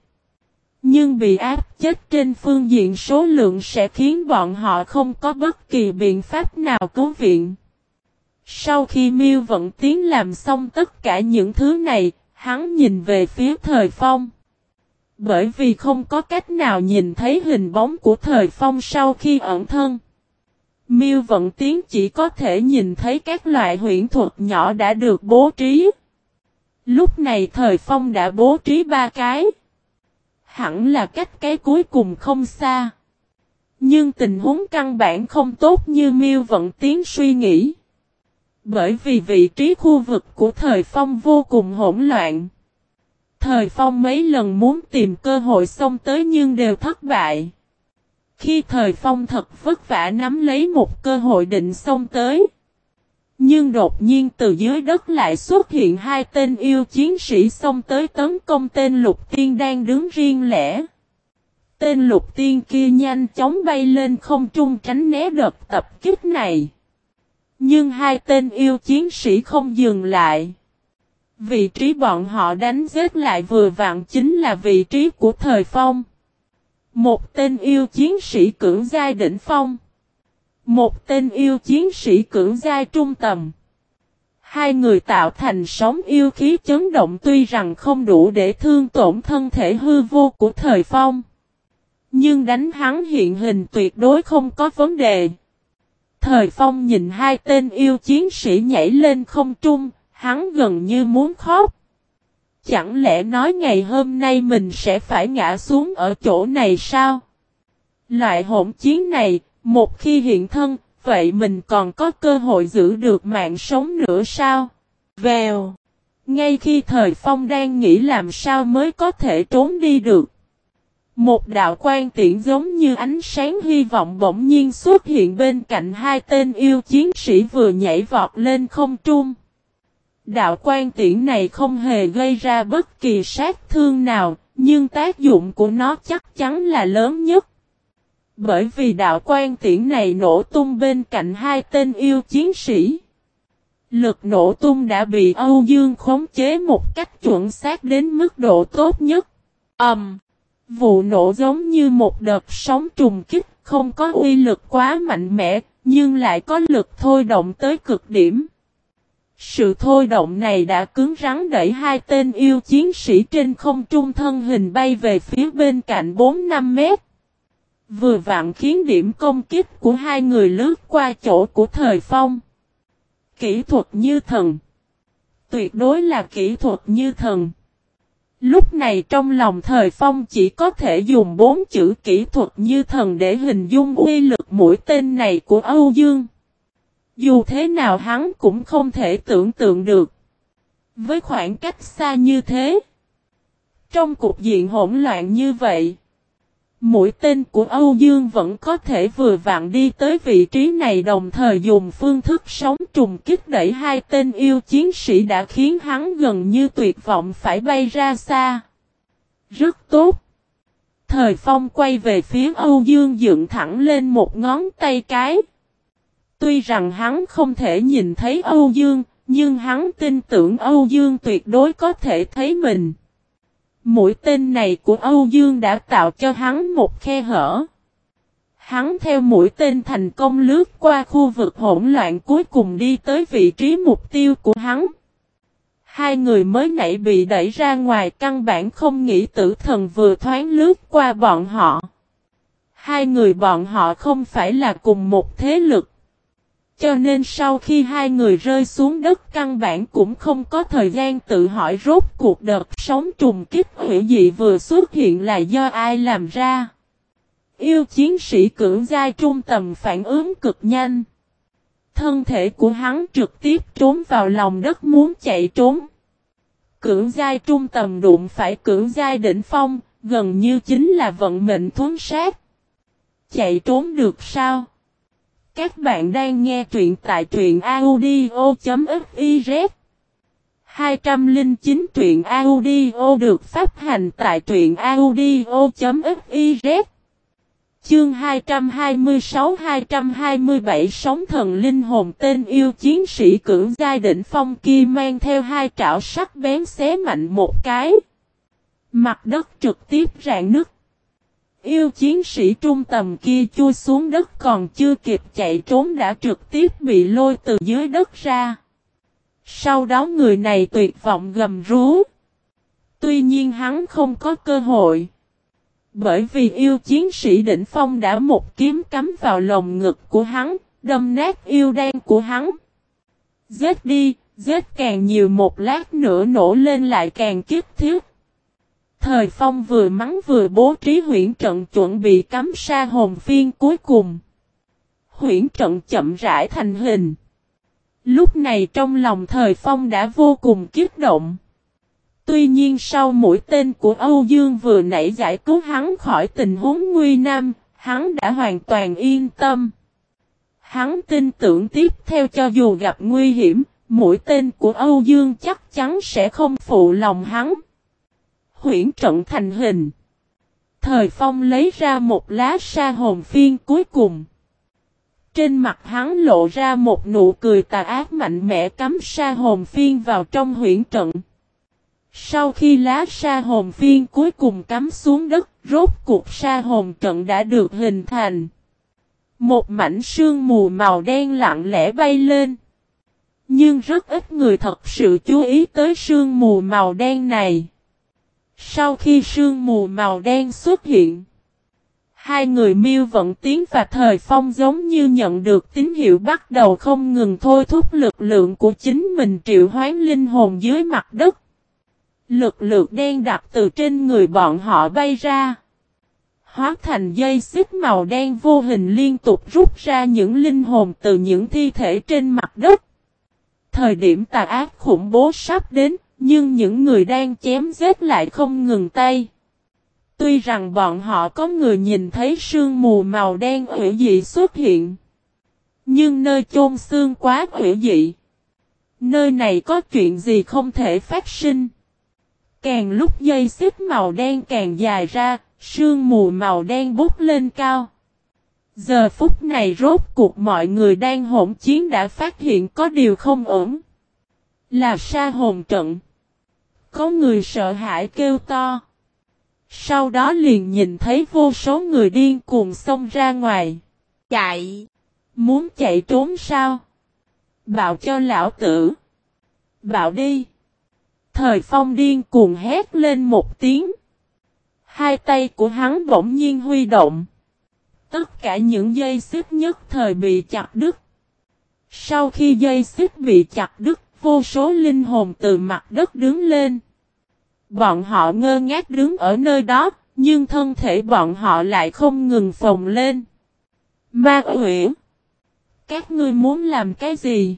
Speaker 1: Nhưng bị áp chết trên phương diện số lượng sẽ khiến bọn họ không có bất kỳ biện pháp nào cứu viện. Sau khi Miêu Vận Tiến làm xong tất cả những thứ này, hắn nhìn về phía thời phong. Bởi vì không có cách nào nhìn thấy hình bóng của thời phong sau khi ẩn thân. Miêu Vận Tiến chỉ có thể nhìn thấy các loại huyễn thuật nhỏ đã được bố trí. Lúc này thời phong đã bố trí ba cái. Hẳn là cách cái cuối cùng không xa. Nhưng tình huống căn bản không tốt như miêu vận tiến suy nghĩ. Bởi vì vị trí khu vực của thời phong vô cùng hỗn loạn. Thời phong mấy lần muốn tìm cơ hội xông tới nhưng đều thất bại. Khi thời phong thật vất vả nắm lấy một cơ hội định xông tới. Nhưng đột nhiên từ dưới đất lại xuất hiện hai tên yêu chiến sĩ xông tới tấn công tên lục tiên đang đứng riêng lẻ. Tên lục tiên kia nhanh chóng bay lên không trung tránh né đợt tập kích này. Nhưng hai tên yêu chiến sĩ không dừng lại. Vị trí bọn họ đánh giết lại vừa vặn chính là vị trí của thời phong. Một tên yêu chiến sĩ cưỡng giai đỉnh phong. Một tên yêu chiến sĩ cưỡng giai trung tầm. Hai người tạo thành sóng yêu khí chấn động tuy rằng không đủ để thương tổn thân thể hư vô của thời phong. Nhưng đánh hắn hiện hình tuyệt đối không có vấn đề. Thời phong nhìn hai tên yêu chiến sĩ nhảy lên không trung, hắn gần như muốn khóc. Chẳng lẽ nói ngày hôm nay mình sẽ phải ngã xuống ở chỗ này sao? Loại hỗn chiến này, một khi hiện thân, vậy mình còn có cơ hội giữ được mạng sống nữa sao? Vèo! Ngay khi thời phong đang nghĩ làm sao mới có thể trốn đi được. Một đạo quan tiễn giống như ánh sáng hy vọng bỗng nhiên xuất hiện bên cạnh hai tên yêu chiến sĩ vừa nhảy vọt lên không trung. Đạo quan tiễn này không hề gây ra bất kỳ sát thương nào, nhưng tác dụng của nó chắc chắn là lớn nhất. Bởi vì đạo quan tiễn này nổ tung bên cạnh hai tên yêu chiến sĩ. Lực nổ tung đã bị Âu Dương khống chế một cách chuẩn xác đến mức độ tốt nhất. Ầm! Um, vụ nổ giống như một đợt sóng trùng kích, không có uy lực quá mạnh mẽ, nhưng lại có lực thôi động tới cực điểm. Sự thôi động này đã cứng rắn đẩy hai tên yêu chiến sĩ trên không trung thân hình bay về phía bên cạnh 4-5 mét. Vừa vặn khiến điểm công kích của hai người lướt qua chỗ của thời phong. Kỹ thuật như thần. Tuyệt đối là kỹ thuật như thần. Lúc này trong lòng thời phong chỉ có thể dùng bốn chữ kỹ thuật như thần để hình dung uy lực mũi tên này của Âu Dương. Dù thế nào hắn cũng không thể tưởng tượng được. Với khoảng cách xa như thế. Trong cục diện hỗn loạn như vậy. Mũi tên của Âu Dương vẫn có thể vừa vặn đi tới vị trí này đồng thời dùng phương thức sống trùng kích đẩy hai tên yêu chiến sĩ đã khiến hắn gần như tuyệt vọng phải bay ra xa. Rất tốt. Thời phong quay về phía Âu Dương dựng thẳng lên một ngón tay cái. Tuy rằng hắn không thể nhìn thấy Âu Dương, nhưng hắn tin tưởng Âu Dương tuyệt đối có thể thấy mình. Mũi tên này của Âu Dương đã tạo cho hắn một khe hở. Hắn theo mũi tên thành công lướt qua khu vực hỗn loạn cuối cùng đi tới vị trí mục tiêu của hắn. Hai người mới nãy bị đẩy ra ngoài, căn bản không nghĩ tử thần vừa thoáng lướt qua bọn họ. Hai người bọn họ không phải là cùng một thế lực. Cho nên sau khi hai người rơi xuống đất căn bản cũng không có thời gian tự hỏi rốt cuộc đợt sống trùng kích hủy dị vừa xuất hiện là do ai làm ra. Yêu chiến sĩ cưỡng giai trung tầm phản ứng cực nhanh. Thân thể của hắn trực tiếp trốn vào lòng đất muốn chạy trốn. Cưỡng giai trung tầm đụng phải cưỡng giai đỉnh phong, gần như chính là vận mệnh thuấn sát. Chạy trốn được sao? Các bạn đang nghe truyện tại truyện audio.fiz 209 truyện audio được phát hành tại truyện audio.fiz Chương 226-227 Sống thần linh hồn tên yêu chiến sĩ cưỡng giai đỉnh phong kia mang theo hai trảo sắc bén xé mạnh một cái. Mặt đất trực tiếp rạn nứt. Yêu chiến sĩ trung tầm kia chui xuống đất còn chưa kịp chạy trốn đã trực tiếp bị lôi từ dưới đất ra. Sau đó người này tuyệt vọng gầm rú. Tuy nhiên hắn không có cơ hội. Bởi vì yêu chiến sĩ đỉnh phong đã một kiếm cắm vào lồng ngực của hắn, đâm nát yêu đen của hắn. Giết đi, giết càng nhiều một lát nữa nổ lên lại càng kiếp thiết. Thời phong vừa mắng vừa bố trí Huyễn trận chuẩn bị cắm sa hồn phiên cuối cùng. Huyễn trận chậm rãi thành hình. Lúc này trong lòng thời phong đã vô cùng kiếp động. Tuy nhiên sau mũi tên của Âu Dương vừa nãy giải cứu hắn khỏi tình huống nguy nam, hắn đã hoàn toàn yên tâm. Hắn tin tưởng tiếp theo cho dù gặp nguy hiểm, mũi tên của Âu Dương chắc chắn sẽ không phụ lòng hắn. Huyển trận thành hình. Thời phong lấy ra một lá sa hồn phiên cuối cùng. Trên mặt hắn lộ ra một nụ cười tà ác mạnh mẽ cắm sa hồn phiên vào trong huyển trận. Sau khi lá sa hồn phiên cuối cùng cắm xuống đất, rốt cuộc sa hồn trận đã được hình thành. Một mảnh sương mù màu đen lặng lẽ bay lên. Nhưng rất ít người thật sự chú ý tới sương mù màu đen này. Sau khi sương mù màu đen xuất hiện, hai người miêu vận tiến và thời phong giống như nhận được tín hiệu bắt đầu không ngừng thôi thúc lực lượng của chính mình triệu hoán linh hồn dưới mặt đất. Lực lượng đen đặt từ trên người bọn họ bay ra. Hóa thành dây xích màu đen vô hình liên tục rút ra những linh hồn từ những thi thể trên mặt đất. Thời điểm tà ác khủng bố sắp đến, nhưng những người đang chém giết lại không ngừng tay. Tuy rằng bọn họ có người nhìn thấy sương mù màu đen hủy dị xuất hiện. Nhưng nơi chôn xương quá hủy dị. Nơi này có chuyện gì không thể phát sinh. Càng lúc dây xếp màu đen càng dài ra, sương mù màu đen bút lên cao. Giờ phút này rốt cuộc mọi người đang hỗn chiến đã phát hiện có điều không ổn. Là sa hồn trận. Có người sợ hãi kêu to. Sau đó liền nhìn thấy vô số người điên cuồng xông ra ngoài. Chạy! Muốn chạy trốn sao? Bạo cho lão tử! Bạo đi! Thời phong điên cuồng hét lên một tiếng. Hai tay của hắn bỗng nhiên huy động. Tất cả những dây xích nhất thời bị chặt đứt. Sau khi dây xích bị chặt đứt, vô số linh hồn từ mặt đất đứng lên. Bọn họ ngơ ngác đứng ở nơi đó, nhưng thân thể bọn họ lại không ngừng phồng lên. Ma Uyển Các ngươi muốn làm cái gì?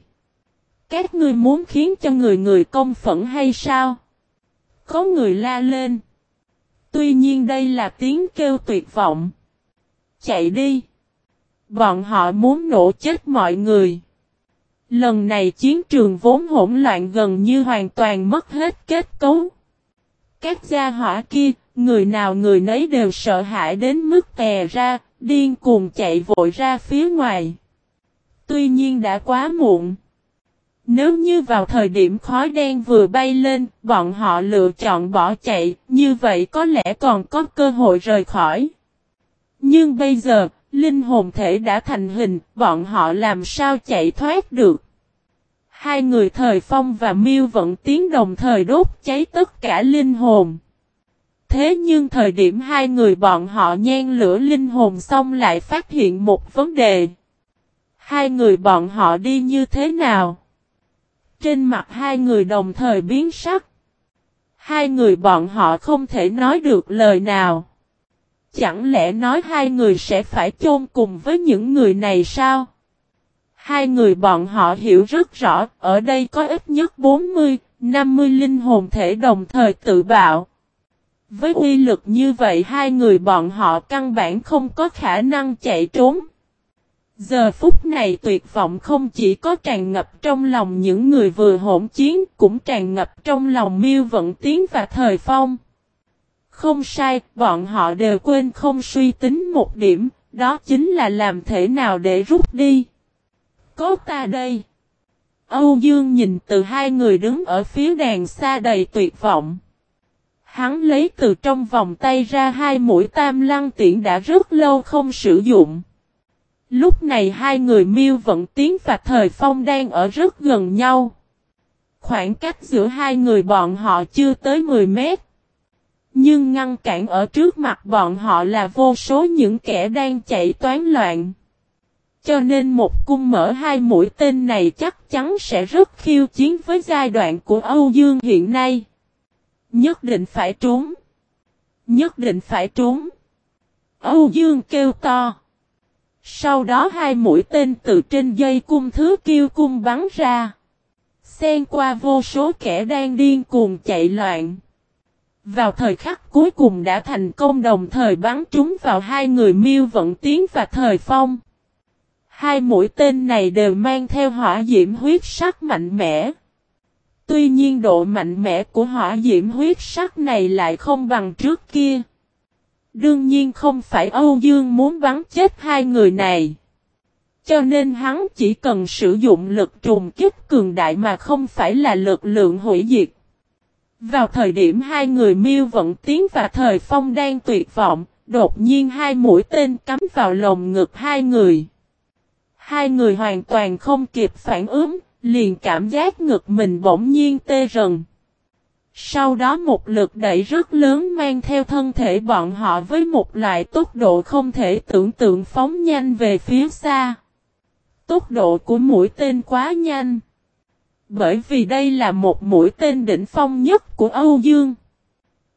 Speaker 1: Các ngươi muốn khiến cho người người công phẫn hay sao? Có người la lên. Tuy nhiên đây là tiếng kêu tuyệt vọng. Chạy đi. Bọn họ muốn nổ chết mọi người. Lần này chiến trường vốn hỗn loạn gần như hoàn toàn mất hết kết cấu. Các gia hỏa kia, người nào người nấy đều sợ hãi đến mức tè ra, điên cuồng chạy vội ra phía ngoài. Tuy nhiên đã quá muộn. Nếu như vào thời điểm khói đen vừa bay lên, bọn họ lựa chọn bỏ chạy, như vậy có lẽ còn có cơ hội rời khỏi. Nhưng bây giờ, linh hồn thể đã thành hình, bọn họ làm sao chạy thoát được. Hai người thời phong và miêu vận tiến đồng thời đốt cháy tất cả linh hồn. Thế nhưng thời điểm hai người bọn họ nhen lửa linh hồn xong lại phát hiện một vấn đề. Hai người bọn họ đi như thế nào? Trên mặt hai người đồng thời biến sắc. Hai người bọn họ không thể nói được lời nào. Chẳng lẽ nói hai người sẽ phải chôn cùng với những người này sao? Hai người bọn họ hiểu rất rõ, ở đây có ít nhất 40, 50 linh hồn thể đồng thời tự bạo. Với uy lực như vậy hai người bọn họ căn bản không có khả năng chạy trốn. Giờ phút này tuyệt vọng không chỉ có tràn ngập trong lòng những người vừa hỗn chiến, cũng tràn ngập trong lòng miêu vận tiến và thời phong. Không sai, bọn họ đều quên không suy tính một điểm, đó chính là làm thế nào để rút đi. Có ta đây. Âu Dương nhìn từ hai người đứng ở phía đàn xa đầy tuyệt vọng. Hắn lấy từ trong vòng tay ra hai mũi tam lăng tiễn đã rất lâu không sử dụng. Lúc này hai người miêu vận tiến và thời phong đang ở rất gần nhau. Khoảng cách giữa hai người bọn họ chưa tới 10 mét. Nhưng ngăn cản ở trước mặt bọn họ là vô số những kẻ đang chạy toán loạn. Cho nên một cung mở hai mũi tên này chắc chắn sẽ rất khiêu chiến với giai đoạn của Âu Dương hiện nay. Nhất định phải trốn. Nhất định phải trốn. Âu Dương kêu to. Sau đó hai mũi tên từ trên dây cung thứ kiêu cung bắn ra. Xen qua vô số kẻ đang điên cuồng chạy loạn. Vào thời khắc cuối cùng đã thành công đồng thời bắn trúng vào hai người miêu vận tiến và thời phong. Hai mũi tên này đều mang theo hỏa diễm huyết sắc mạnh mẽ. Tuy nhiên độ mạnh mẽ của hỏa diễm huyết sắc này lại không bằng trước kia. Đương nhiên không phải Âu Dương muốn bắn chết hai người này. Cho nên hắn chỉ cần sử dụng lực trùng kích cường đại mà không phải là lực lượng hủy diệt. Vào thời điểm hai người miêu vận tiến và thời phong đang tuyệt vọng, đột nhiên hai mũi tên cắm vào lồng ngực hai người. Hai người hoàn toàn không kịp phản ứng, liền cảm giác ngực mình bỗng nhiên tê rần. Sau đó một lực đẩy rất lớn mang theo thân thể bọn họ với một loại tốc độ không thể tưởng tượng phóng nhanh về phía xa. Tốc độ của mũi tên quá nhanh. Bởi vì đây là một mũi tên đỉnh phong nhất của Âu Dương.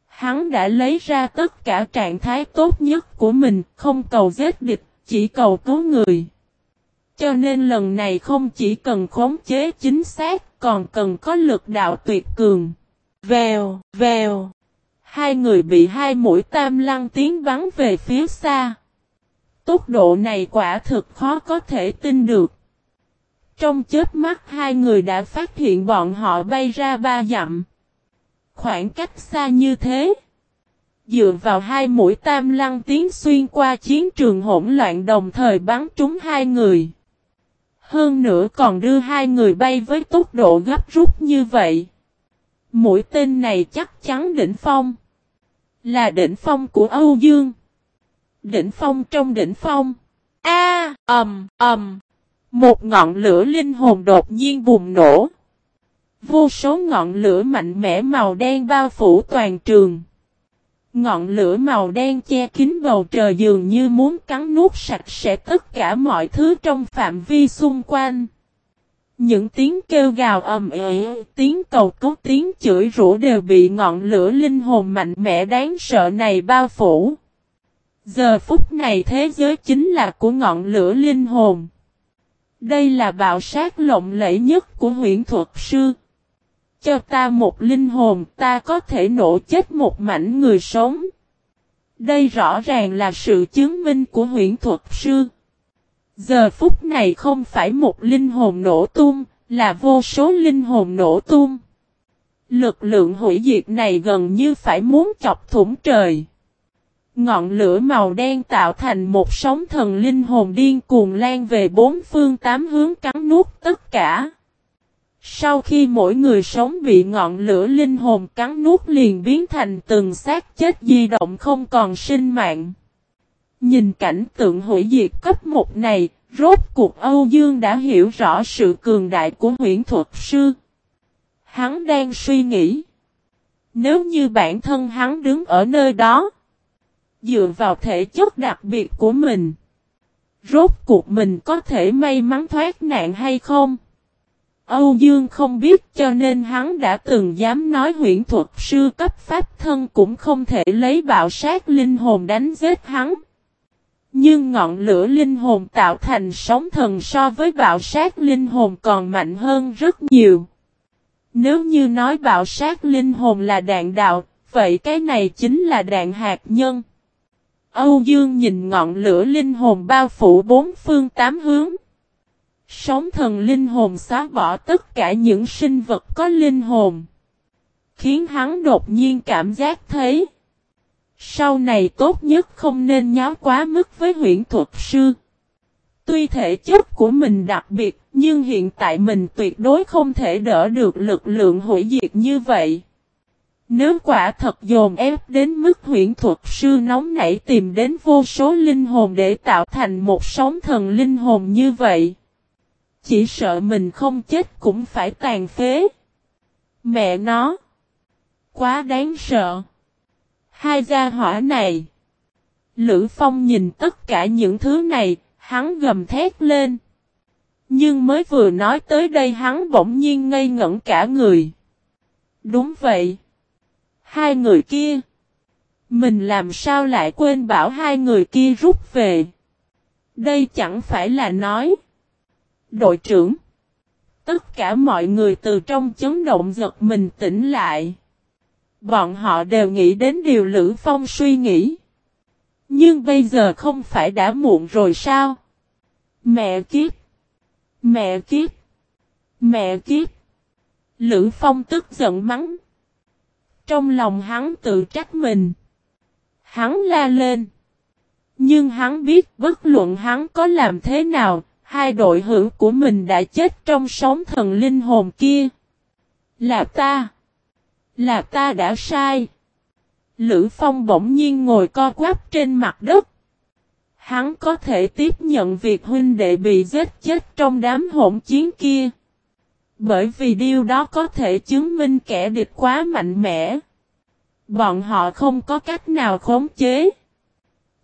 Speaker 1: Hắn đã lấy ra tất cả trạng thái tốt nhất của mình, không cầu giết địch, chỉ cầu cứu người. Cho nên lần này không chỉ cần khống chế chính xác, còn cần có lực đạo tuyệt cường. Vèo, vèo. Hai người bị hai mũi tam lăng tiến bắn về phía xa. Tốc độ này quả thực khó có thể tin được. Trong chết mắt hai người đã phát hiện bọn họ bay ra ba dặm. Khoảng cách xa như thế. Dựa vào hai mũi tam lăng tiến xuyên qua chiến trường hỗn loạn đồng thời bắn trúng hai người. Hơn nữa còn đưa hai người bay với tốc độ gấp rút như vậy. Mũi tên này chắc chắn đỉnh phong. Là đỉnh phong của Âu Dương. Đỉnh phong trong đỉnh phong. A, ầm, ầm. Một ngọn lửa linh hồn đột nhiên bùng nổ. Vô số ngọn lửa mạnh mẽ màu đen bao phủ toàn trường. Ngọn lửa màu đen che kín bầu trời dường như muốn cắn nuốt sạch sẽ tất cả mọi thứ trong phạm vi xung quanh. Những tiếng kêu gào ầm ĩ, tiếng cầu cứu, tiếng chửi rủa đều bị ngọn lửa linh hồn mạnh mẽ đáng sợ này bao phủ. Giờ phút này thế giới chính là của ngọn lửa linh hồn. Đây là bạo sát lộng lẫy nhất của huyện thuật sư. Cho ta một linh hồn ta có thể nổ chết một mảnh người sống. Đây rõ ràng là sự chứng minh của huyện thuật sư. Giờ phút này không phải một linh hồn nổ tung, là vô số linh hồn nổ tung. Lực lượng hủy diệt này gần như phải muốn chọc thủng trời. Ngọn lửa màu đen tạo thành một sóng thần linh hồn điên cuồng lan về bốn phương tám hướng cắn nuốt tất cả. Sau khi mỗi người sống bị ngọn lửa linh hồn cắn nuốt liền biến thành từng xác chết di động không còn sinh mạng. Nhìn cảnh tượng hủy diệt cấp một này, rốt cuộc Âu Dương đã hiểu rõ sự cường đại của huyện thuật sư. Hắn đang suy nghĩ. Nếu như bản thân hắn đứng ở nơi đó, dựa vào thể chất đặc biệt của mình, rốt cuộc mình có thể may mắn thoát nạn hay không? Âu Dương không biết cho nên hắn đã từng dám nói huyện thuật sư cấp pháp thân cũng không thể lấy bạo sát linh hồn đánh giết hắn. Nhưng ngọn lửa linh hồn tạo thành sóng thần so với bạo sát linh hồn còn mạnh hơn rất nhiều. Nếu như nói bạo sát linh hồn là đạn đạo, vậy cái này chính là đạn hạt nhân. Âu Dương nhìn ngọn lửa linh hồn bao phủ bốn phương tám hướng sống thần linh hồn xóa bỏ tất cả những sinh vật có linh hồn. Khiến hắn đột nhiên cảm giác thấy. Sau này tốt nhất không nên nháo quá mức với huyện thuật sư. Tuy thể chất của mình đặc biệt, nhưng hiện tại mình tuyệt đối không thể đỡ được lực lượng hủy diệt như vậy. Nếu quả thật dồn ép đến mức huyện thuật sư nóng nảy tìm đến vô số linh hồn để tạo thành một sóng thần linh hồn như vậy. Chỉ sợ mình không chết cũng phải tàn phế. Mẹ nó. Quá đáng sợ. Hai gia hỏa này. Lữ Phong nhìn tất cả những thứ này, hắn gầm thét lên. Nhưng mới vừa nói tới đây hắn bỗng nhiên ngây ngẩn cả người. Đúng vậy. Hai người kia. Mình làm sao lại quên bảo hai người kia rút về. Đây chẳng phải là nói. Đội trưởng. Tất cả mọi người từ trong chấn động giật mình tỉnh lại. Bọn họ đều nghĩ đến điều Lữ Phong suy nghĩ. Nhưng bây giờ không phải đã muộn rồi sao? Mẹ kiếp! Mẹ kiếp! Mẹ kiếp! Lữ Phong tức giận mắng. Trong lòng hắn tự trách mình. Hắn la lên. Nhưng hắn biết bất luận hắn có làm thế nào, hai đội hữu của mình đã chết trong sóng thần linh hồn kia. Là ta. Là ta đã sai. Lữ Phong bỗng nhiên ngồi co quắp trên mặt đất. Hắn có thể tiếp nhận việc huynh đệ bị giết chết trong đám hỗn chiến kia. Bởi vì điều đó có thể chứng minh kẻ địch quá mạnh mẽ. Bọn họ không có cách nào khống chế.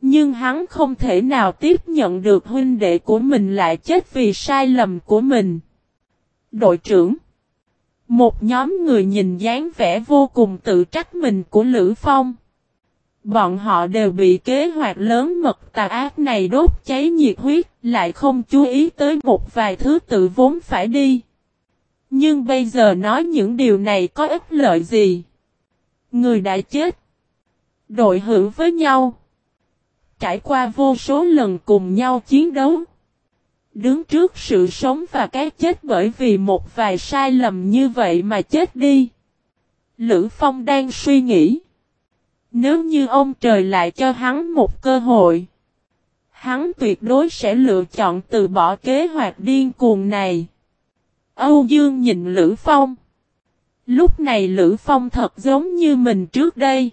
Speaker 1: Nhưng hắn không thể nào tiếp nhận được huynh đệ của mình lại chết vì sai lầm của mình. Đội trưởng Một nhóm người nhìn dáng vẻ vô cùng tự trách mình của Lữ Phong. Bọn họ đều bị kế hoạch lớn mật tà ác này đốt cháy nhiệt huyết, lại không chú ý tới một vài thứ tự vốn phải đi. Nhưng bây giờ nói những điều này có ích lợi gì? Người đã chết. Đội hữu với nhau. Trải qua vô số lần cùng nhau chiến đấu. Đứng trước sự sống và cái chết bởi vì một vài sai lầm như vậy mà chết đi. Lữ Phong đang suy nghĩ. Nếu như ông trời lại cho hắn một cơ hội. Hắn tuyệt đối sẽ lựa chọn từ bỏ kế hoạch điên cuồng này. Âu Dương nhìn Lữ Phong. Lúc này Lữ Phong thật giống như mình trước đây.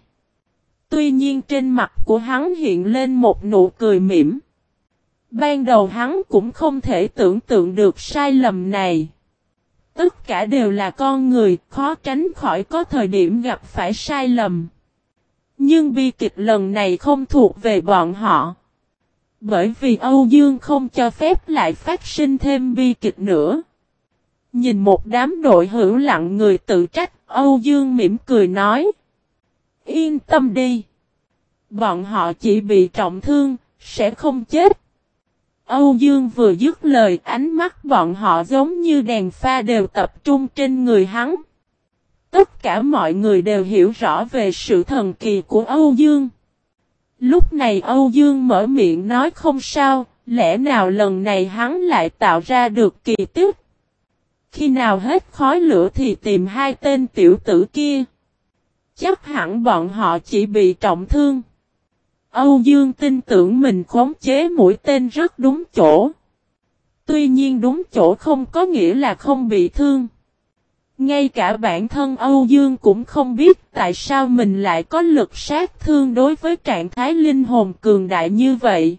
Speaker 1: Tuy nhiên trên mặt của hắn hiện lên một nụ cười mỉm. Ban đầu hắn cũng không thể tưởng tượng được sai lầm này. Tất cả đều là con người, khó tránh khỏi có thời điểm gặp phải sai lầm. Nhưng bi kịch lần này không thuộc về bọn họ. Bởi vì Âu Dương không cho phép lại phát sinh thêm bi kịch nữa. Nhìn một đám đội hữu lặng người tự trách, Âu Dương mỉm cười nói. Yên tâm đi. Bọn họ chỉ bị trọng thương, sẽ không chết. Âu Dương vừa dứt lời ánh mắt bọn họ giống như đèn pha đều tập trung trên người hắn. Tất cả mọi người đều hiểu rõ về sự thần kỳ của Âu Dương. Lúc này Âu Dương mở miệng nói không sao, lẽ nào lần này hắn lại tạo ra được kỳ tích. Khi nào hết khói lửa thì tìm hai tên tiểu tử kia. Chắc hẳn bọn họ chỉ bị trọng thương. Âu Dương tin tưởng mình khống chế mũi tên rất đúng chỗ. Tuy nhiên đúng chỗ không có nghĩa là không bị thương. Ngay cả bản thân Âu Dương cũng không biết tại sao mình lại có lực sát thương đối với trạng thái linh hồn cường đại như vậy.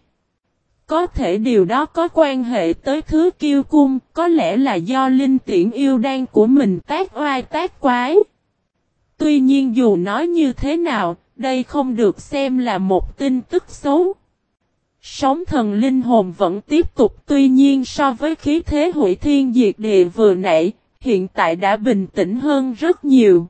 Speaker 1: Có thể điều đó có quan hệ tới thứ kiêu cung, có lẽ là do linh tiễn yêu đan của mình tác oai tác quái. Tuy nhiên dù nói như thế nào, đây không được xem là một tin tức xấu. Sống thần linh hồn vẫn tiếp tục tuy nhiên so với khí thế hủy thiên diệt địa vừa nãy, hiện tại đã bình tĩnh hơn rất nhiều.